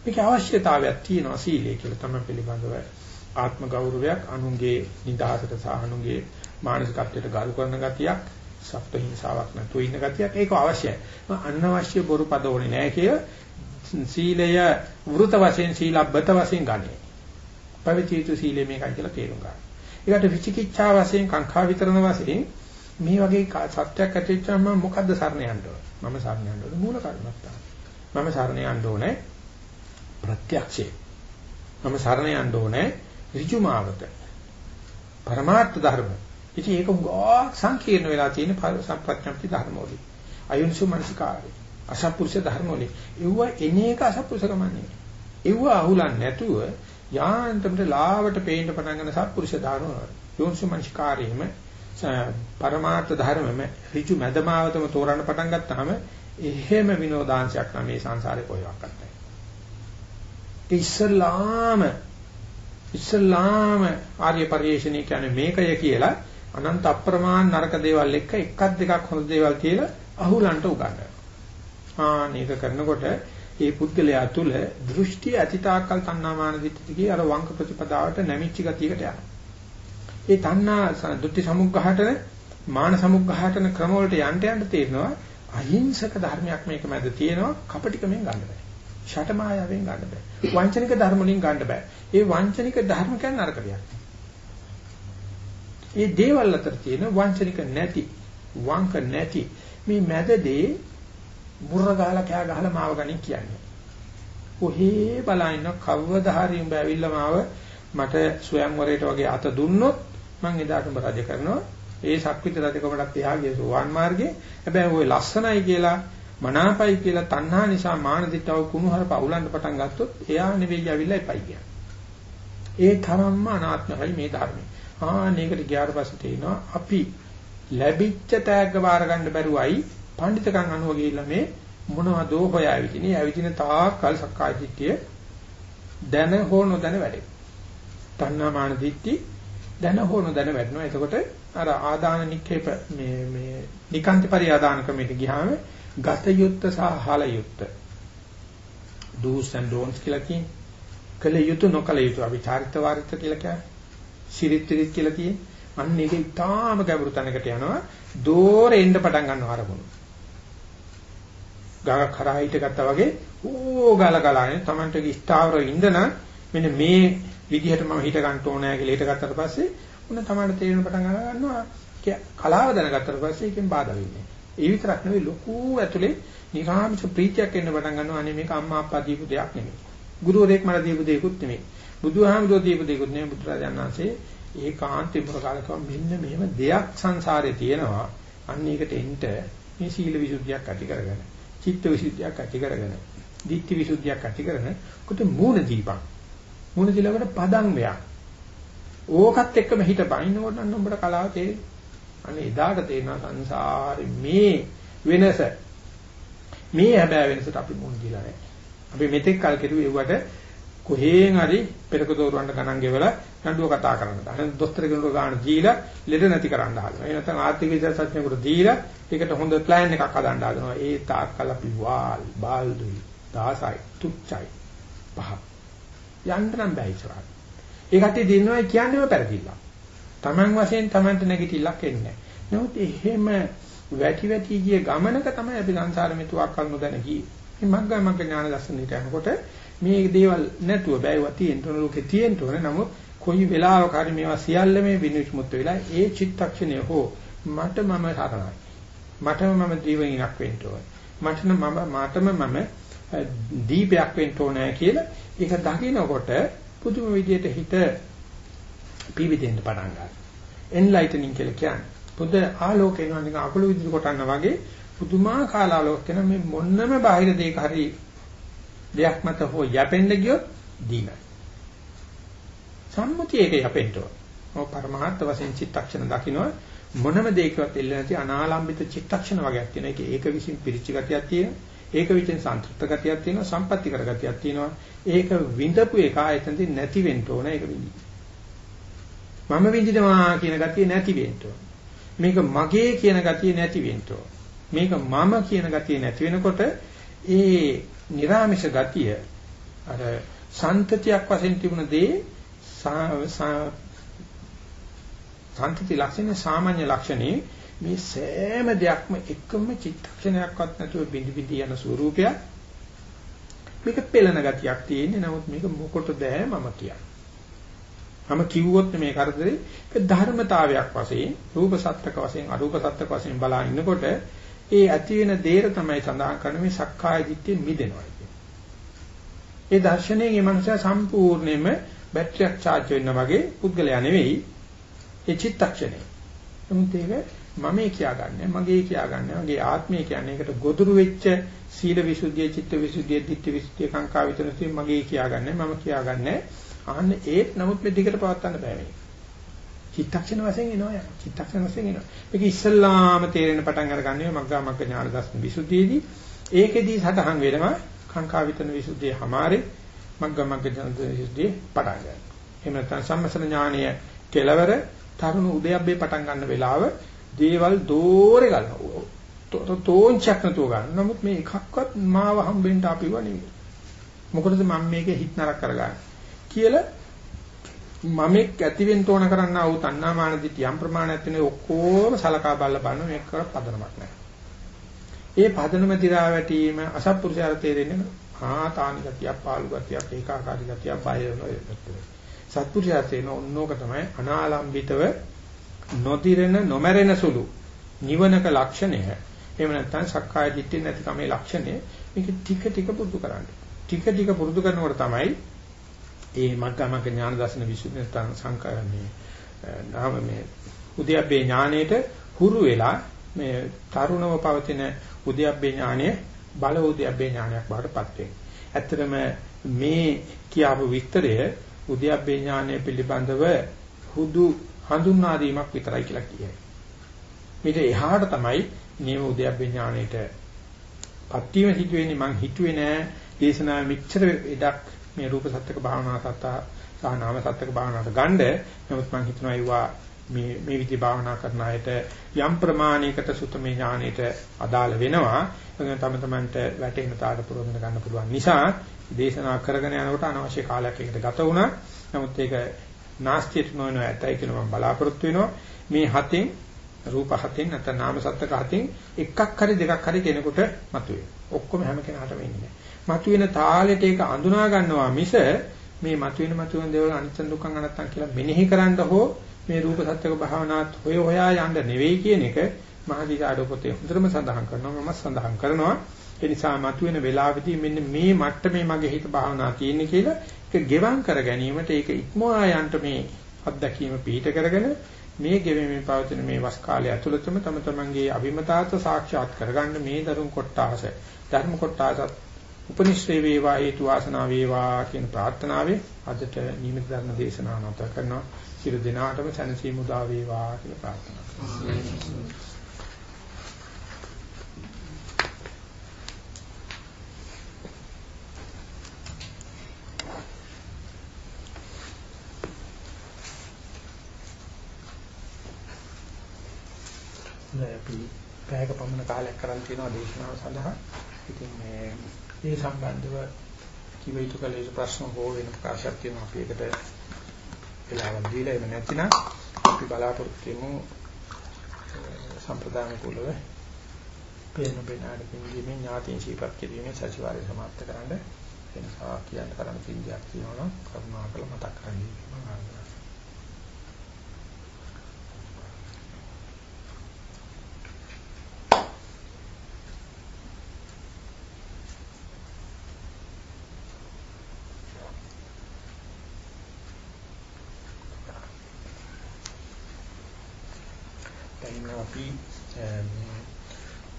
මේක අවශ්‍යතාවයක් තියෙනවා සීලය කියලා තමයි පිළිබඳව ආත්ම ගෞරවයක් අනුන්ගේ නිදහසට සහ අනුන්ගේ මානසිකත්වයට ගරු කරන ගතියක් සත්ව හිංසාවක් නැතුව ඉන්න ගතියක් ඒක අවශ්‍යයි. අනවශ්‍ය බොරු පද ඕනේ නැහැ කිය සීලය වෘත වශයෙන් සීලබ්බත වශයෙන් ගන්නේ. පවිත්‍ර සීලය මේකයි කියලා තේරුම් ගන්න. ඒකට විචිකිච්ඡා වශයෙන් කාංකා විතරන වශයෙන් මේ වගේ සත්‍යයක් ඇතිවෙච්චාම මොකද්ද සරණ යන්න මම සරණ යන්න ඕනේ මූල කර්මත්තා. මම සරණ යන්න ඕනේ ප්‍රත්‍යක්ෂේ. මම සරණ යන්න ඕනේ ඍජුමාවත. පරමාර්ථ ධර්ම. ඉතින් ඒක ගොඩක් සංකීර්ණ වෙලා තියෙන සම්ප්‍රඥප්ති ධර්මවලින්. අයුන්සු මනසිකාරය. අසත්පුරුෂ ධර්මවලින්. ඒව එන එක අසත්පුරුෂකම නෙවෙයි. ඒව අහුලන්නේ නැතුව යාන්තමට ලාවට පේන්න පටන් ගන්න සත්පුරුෂ ධර්ම. යෝන්සු මනසිකාරයෙම පරමාර්ථ ධර්මෙම ඍජු මැදමාවතම තෝරන්න පටන් ගත්තාම එහෙම විනෝදාංශයක් නම් මේ සංසාරේ කොහෙවත් නැහැ. ඉස්සලාම ඉස්සලාම ආර්ය පරිශ්‍රණය කියන්නේ මේකය කියලා අනන්ත අප්‍රමාණ නරක දේවල් එක්ක එකක් දෙකක් හොඳ දේවල් කියලා අහුලන්ට උගන්වනවා. ආ මේක කරනකොට මේ පුද්ගලයා තුල දෘෂ්ටි අතිතාකල් තණ්හාමාන දිට්ඨිය අර වංක ප්‍රතිපදාවට නැමිච්ච ගතියකට යනවා. ඒ තණ්හා දුට්ටි සමුග්ඝහටන මාන සමුග්ඝහටන ක්‍රම වලට යන්න යන්න තේරෙනවා අහිංසක ධර්මයක් මේක මැද තියෙනවා කපටිකමෙන් ගන්න බෑ. ෂටමායාවෙන් ගන්න බෑ. වංචනික ධර්ම වලින් ගන්න බෑ. ඒ වංචනික ධර්ම කියන්නේ නරක දෙයක්. ඒ දේවල් අතර තියෙන වංචනික නැති, වංක නැති මේ මැදදී මුර්ර ගහලා කෑ ගහලා මාව ගනින් කියන්නේ. කොහේ බලන්න කවවදා හරි උඹ ඇවිල්ලා මාව මට ස්වයංවරයට වගේ අත දුන්නොත් මං එදාට උඹ රජ කරනවා. ඒ ශක්විත රජකමටත් එහා ගිය සෝවාන් මාර්ගේ. හැබැයි ওই ලස්සනයි කියලා මනාපයි කියලා තණ්හා නිසා මානසිකව කුණුහරුප අවුලන්න පටන් ගත්තොත් එයා නෙවෙයි ඇවිල්ලා එපයි කියන්නේ. ඒ තරම්ම අනාත්මයි මේ ධර්මය. ආනේකට ගියාට පස්සේ තේිනවා අපි ලැබිච්ච තෑග්ග බාර ගන්න බැරුවයි පඬිතකම් අනුව ගිහිල්ලා මේ මොනවදෝ හොයා විදිනේ ඇවිදින තාක්කල් සක්කාය දිට්ඨිය දැන හෝ නොදැන වැඩේ. තණ්හා මාන දිට්ඨි දැන හෝ නොදැන වැඩනවා. එතකොට අර ආදාන නික්කේප මේ මේ නිකාන්ති පරිආදාන ක්‍රමයට ගියාම ගත යුත්ත සහ හල යුත්ත. do's and don'ts කියලා කියන්නේ. කළ යුතු නොකළ යුතු. අපි චාරිත්‍ර වාරිත්‍ර කියලා කියන්නේ. සිරිත් විරිත් කියලා කියන්නේ අන්න ඒක ඉතාම ගැඹුරු තැනකට යනවා. දෝරේ එන්න පටන් ගන්නවා අරමුණු. ගඟ කරා හිට ගත්තා වගේ ඕ ගල ගලානේ Tamanට ස්ථාවර ඉඳන මෙන්න මේ විදිහට මම හිත ගන්න ඕනෑ කියලා හිත ගත්තට පස්සේ උන Tamanට තේරෙන පටන් ගන්නවා. කලාව දැනගත්තට පස්සේ ඒකෙන් බාධා වෙන්නේ ඒ විතරක් නෙවෙයි ලොකු ඇතුලේ නිරාමිෂ ප්‍රීතියක් එන්න පටන් ගන්නවා. අනේ මේක අම්මා අප්පා දීපු දෙයක් නෙමෙයි. ගුරුවරයෙක් මට දීපු දෙයක්ුත් නෙමෙයි. බුදුහාමුදුරුවෝ දීපු දෙයක්ුත් නෙමෙයි බුදුරජාණන් වහන්සේ ඒකාන්තේ ප්‍රකාරකව මෙන්න මෙහෙම දෙයක් සංසාරේ තියෙනවා. අන්න ඒකට එන්න මේ සීල විසුද්ධියක් ඇති කරගෙන, චිත්ත විසුද්ධියක් ඇති කරගෙන, ditthi විසුද්ධියක් ඇති කරගෙන කොට මූණ දීපන්. මූණ දීලකට පදම් වෙයක්. ඕකත් එක්කම හිතපයින්නකොට නම් උඹට කලාව තේරෙයි. අනේ එදාට තේරෙනවා සංසාරේ මේ වෙනස මේ හැබෑ වෙනසට අපි මුණ දීලා නැහැ. අපි මෙතෙක් කල් කෙරුවේ ඒවට කොහේන් හරි පෙරක දෝරවන්න ගණන් ගෙවලා නඩුව කතා කරන්න. අනේ දොස්තර කෙනෙකුට ගන්න දීලා ලෙඩ නැති කරන්න හදනවා. ඒ නැත්නම් ආර්ථික විද්‍යාඥයෙකුට දීලා ඒකට හොඳ ප්ලෑන් එකක් හදන්න හදනවා. ඒ තාක්කල් අපි වාල්, බාල්දුයි, දාසයි, තුච්චයි, පහ. යන්න නම් බෑ ඉස්සරහට. ඒ කට්ටිය දිනනවා කියන්නේම පෙරදිලා. Taman වශයෙන් Tamanට නැගිටිලක් එන්නේ නැහැ. නමුත් එහෙම වැටි වැටි ගිය ගමනක තමයි අපි සංසාර මෙතුවක් කල් නොදැන ගියේ. මේ මග්ගා මග්ග ඥාන දර්ශනයට යනකොට මේ දේවල් නැතුව බෑවා තියෙන්න ඕන ලෝකේ තියෙන්න ඕන. නමුත් කොයි වෙලාවක හරි මේවා සියල්ල මේ විනිශ්මුත් වෙලා ඒ චිත්තක්ෂණය හෝ මට මම හරණයි මටම මම දීවෙනික් වෙන්න ඕන. මට මම මාතම මම දීපයක් වෙන්න ඕනෑ කියලා ඒක දකිනකොට පුදුම විදියට හිත පිවිදෙන්න පටන් ගන්නවා. එන්ලයිටනින් කියලා කියන්නේ. පුද ආලෝකේනවා නිකන් අකුළු විදිහට කොටන්න වගේ පුදුමාකාර ආලෝක වෙන මේ මොන්නම බාහිර දෙයක හරි දෙයක් මත හෝ යැපෙන්න ගියොත් දීනයි. සම්මුතිය ඒක යැපෙන්න ඕන. ඔය පරමාර්ථ වශයෙන් චිත්තක්ෂණ දකින්න මොනම දෙයකවත් එල්ල නැති අනාලම්බිත චිත්තක්ෂණ වගේක් තියෙන එක ඒක විසින් පිරිච්ච ගතියක් තියෙනවා. ඒක විසින් සන්තුෂ්ත ගතියක් තියෙනවා. සම්පatti කර ගතියක් තියෙනවා. ඒක විඳපු එක ආයතනදී නැති වෙන්න ඕන ඒක විඳි මම විඳිනවා කියන ගතිය නැති වෙන්න ඕන. මේක මගේ කියන ගතිය නැති වෙන්න ඕන. මේක මම කියන ගතිය නැති වෙනකොට ඒ නිර්ාමිෂ ගතිය අර සන්තතියක් වශයෙන් තිබුණ දේ සන්තති ලක්ෂණේ සාමාන්‍ය ලක්ෂණේ මේ සෑම දෙයක්ම එකම චිත්තක්ෂණයක්වත් නැතුව බිඳි බිඳි යන ස්වરૂපයක් මේක පෙළෙන ගතියක් තියෙන්නේ. නමුත් මේක මොකටද මම කියන්නේ. මම කිව්වොත් මේ කරදරේ ඒක ධර්මතාවයක් වශයෙන් රූප සත්‍යක වශයෙන් අරූප සත්‍යක වශයෙන් බලා ඉන්නකොට ඒ ඇති වෙන දේර තමයි සඳහන් කරන්නේ මේ සක්කාය දිට්ඨිය මිදෙනවා කියන්නේ. ඒ දර්ශනයෙන් මේ මනුස්සයා සම්පූර්ණයෙන්ම බැටරියක් charge වෙනා වගේ පුද්ගලයා නෙවෙයි ඒ චිත්තක්ෂණය. නමුත් ඒක මම කියාගන්නේ මගේ කියාගන්නේ මගේ ආත්මය කියන්නේ ඒකට ගොදුරු වෙච්ච සීල විසුද්ධිය චිත්ත විසුද්ධිය ධිට්ඨි විසුද්ධිය කාංකා විතරති මගේ කියාගන්නේ මම කියාගන්නේ අහන්න ඒත් නමුත් මේ දිගට පවත්වන්න බෑ මේ. චිත්තක්ෂණ වශයෙන් එනවා යා. චිත්තක්ෂණ වශයෙන් එනවා. මේක ඉස්සල්ලාම තේරෙන පටන් අරගන්නේ මග්ගා මග්ග ඥාන දර්ශන විසුද්ධියේදී ඒකෙදී සටහන් වෙනවා කාංකා විතන විසුද්ධිය හැමාරේ මග්ගා මග්ග ඥාන විසුද්ධිය පටන් ගන්නවා. එහෙම නැත්නම් සම්මසන ඥානීය කෙලවර තරුණ උදයබ්බේ පටන් ගන්න වෙලාව දේවල් දෝරේ ගන්නවා. තෝංචක් නැතුව ගන්න. නමුත් මේ එකක්වත් මාව හම්බෙන්න අපිව නෙවෙයි. මොකටද මම මේකේ හිත නරක කරගන්නේ කියලා මමෙක් ඇතිවෙන්න ඕන කරන්න ආව තණ්හාමාන දිටි යම් ප්‍රමාණයක් තියෙන ඔක්කොම සලකා බලලා බලන මේක කර පදනමක් නැහැ. ඒ පදනම දිරා වැටීම අසත්පුරුෂයාට තේරෙන්නේ ආ තානි ගතිය, පාළු ගතිය, ඒකාකාරී ගතිය, බය වෙනවා. සත්පුරුෂයා තේන ඕනෝක තමයි අනාලම්බිතව නොදිරෙන නොමැරෙන සුළු නිවනක ලක්ෂණය. එහෙම නැත්නම් සක්කාය දිට්ඨිය නැතිකමේ ලක්ෂණය. මේක ටික ටික පුරුදු කරන්න. ටික ටික පුරුදු කරනකොට තමයි ඒ මග්ගමග්ග ඥාන දර්ශන විසුද්ධි නැත්නම් සංකාරණේ නාම මේ උද්‍යප්පේ ඥාණයට හුරු වෙලා මේ තරුණව පවතින උද්‍යප්පේ ඥානය බල උද්‍යප්පේ ඥානයක් බාටපත් වෙනවා. ඇත්තටම මේ කියාපු විස්තරය උද්‍යප්පේ ඥානය පිළිබඳව හුදු හඳුන්වා දීමක් විතරයි කියලා කියයි. මේක එහාට තමයි නියම උද්‍යප්පේ ඥානයට පත්වීම සිදුවෙන්නේ මං හිතුවේ නෑ දේශනා මෙච්චර ඉඩක් මේ රූප සත්‍යක භාවනා සත්ත සහ නාම සත්‍යක භාවනාවට ගන්න නමුත් මම හිතනවා ඒවා මේ මේ විදි භාවනා කරන අයට යම් ප්‍රමාණයකට සුතමේ ඥාණයට අදාළ වෙනවා. එතන තම තමන්ට වැටෙන තාඩ පුරවන්න ගන්න පුළුවන් නිසා දේශනා කරගෙන යනකොට අනවශ්‍ය කාලයක් එකට ගත වුණා. නමුත් ඒක නාස්තියට නොවන ඇතයි කියලා මම බලාපොරොත්තු වෙනවා. මේ හතෙන් රූප හතෙන් නැත්නම් නාම සත්‍යක හතෙන් එකක් හරි දෙකක් හරි කෙනෙකුට මතුවේ. ඔක්කොම හැම කෙනාටම එන්නේ මතුවෙන තාලෙට ඒක අඳුනා ගන්නවා මිස මේ මතුවෙන මතුවෙන දේවල් අනිත්‍ය දුක්ඛ අනත්තම් කියලා මෙනෙහි කරන්න හෝ මේ රූප සත්‍යක භාවනාත් හොය හොයා යන්න නෙවෙයි කියන එක මහදීසාඩෝ පොතේ හොඳටම සඳහන් කරනවා මම සඳහන් කරනවා. ඒ නිසා මතුවෙන වෙලාවෙදී මෙන්න මේ මට්ටමේ මගේ හිත භාවනා තියෙන්නේ කියලා ඒක ගෙවම් කර ගැනීමට ඒක ඉක්මවා යන්න මේ අත්දැකීම පිහිට කරගෙන මේ ගෙවෙමින් පවතින මේ වස් කාලය ඇතුළතම තම තමන්ගේ අභිමතාර්ථ සාක්ෂාත් කරගන්න මේ දරුම් කොටාස ධර්ම කොටාසත් උපනිශ්‍රේ වේවා හේතු වාසනා වේවා කියන ප්‍රාර්ථනාවෙන් අදට නිමිති ධර්ම දේශනාව නැවත කරනවා. සියලු දෙනාටම සැනසීම උදා වේවා කියලා ප්‍රාර්ථනා කරනවා. අපි පැයක පමණ කාලයක් කරන් තියෙනවා දේශනාව සඳහා. ඉතින් මේ ඒ සම්බන්ධව කිව යුතු කල යුතු ප්‍රශ්න හෝ වෙන ප්‍රකාශයක් තියෙනවා අපි ඒකට වෙලාවක් දීලා එහෙම නැතිනම් අපි බලාපොරොත්තු වෙමු සම්ප්‍රදාන කුලව පේන බෙනාඩ පින්දීමේ ඥාතීන් ශීපත් කිරීමේ සතිವಾರය සමාප්ත කරන්න එනිසා කියන්න කරන්න තින්දියක් තියෙනවා නම් කරුණාකර මතක් කරගන්න මම අපි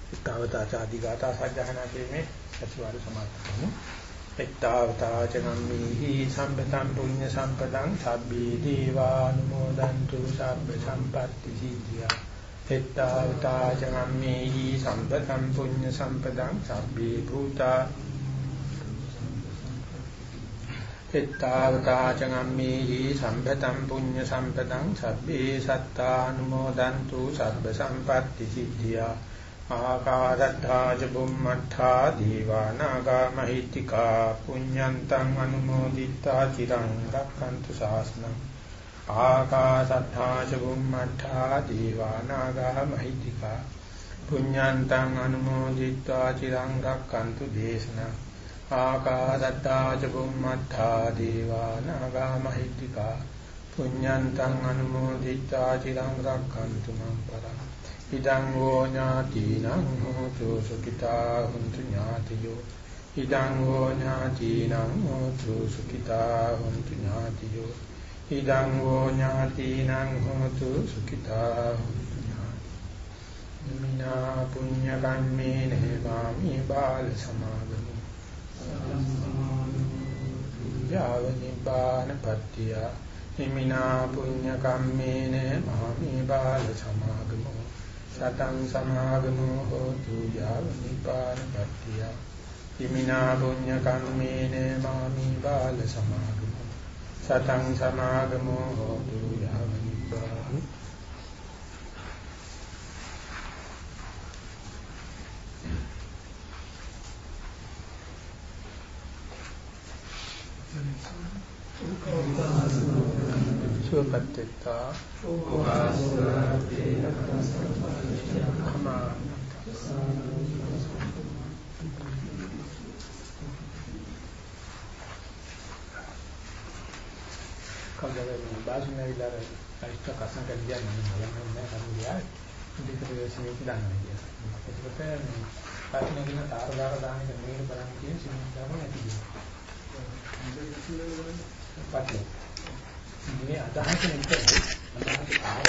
ඊතාවතා ආදී ගාථා සජ්ජහනා කිරීමේ සතිವಾರ සමාප්ත කරමු. ඊතාවතා චනම්මේහි සම්පතං පුඤ්ඤ සම්පතං සබ්බේ දීවානුමෝදන්තු සබ්බ සම්පත්‍ති සිද්ධියා එත්තාවතා චගම්මේහි සම්පතම් පුඤ්ඤ සම්පදං සබ්බේ භූතා එත්තාවතා චගම්මේහි සම්පතම් පුඤ්ඤ සම්පතං සබ්බේ සත්තානුමෝදන්තු සබ්බ සම්පatti සිද්ධියා ආකාදත්තා ච බුම්මත්තා දීවානාගා මහිත්‍තිකා පුඤ්ඤන්තං අනුමෝදිත්තා චිරං රක්ඛන්තු ශාසනං ආකාසත්තා ච බුම්මත්තා දීවානාගා මහිත්‍තිකා පුඤ්ඤන්තං අනුමෝදිත්වා චිරං රක්ඛන්තු දේශනං ආකාදත්තා ච බුම්මත්තා දේවා නාග මහිත්‍තිකා පුඤ්ඤන්තං අනුමෝදිත්වා චිරං රක්ඛන්තු මං පරං ඉදං වූ ඥාතිනං හෝතු සුඛිතා හුන්තු ඥාතියෝ ඉදං වූ ඥාතිනං හෝතු සුඛිතා හුන්තු ඥාතියෝ ඉදං වූ ඥාතිනං හෝතු සුඛිතා මිනා පුඤ්ඤ කම්මේ නේවාමි බාල සමාගම යාව නිපාන පත්‍තිය හිමිනා පුඤ්ඤ කම්මේන මාමි බාල සමාගමු සතං සමාගමු හෝතු යාව නිපාන පත්‍තිය හිමිනා පුඤ්ඤ කම්මේන මාමි බාල සමාගමු සතං සමාගමෝ හෝතු යාව නිපාන සුවපත්ත්‍තා කමා කවදාද මේ භාෂණ ඇවිල්ලා අයිස්ත කසන් කල්ලියා නම් බලන්න නෑ කරුණා ඉතින් ප්‍රවේශනේ දන්නේ කියලා. ඒකට මේ භාෂණ කියන තාරදාර දාන එක මේක බලන්න කියන සිංහලම නැති කියනවා. පස්සේ. මේ අදහස නෙමෙයි අදහස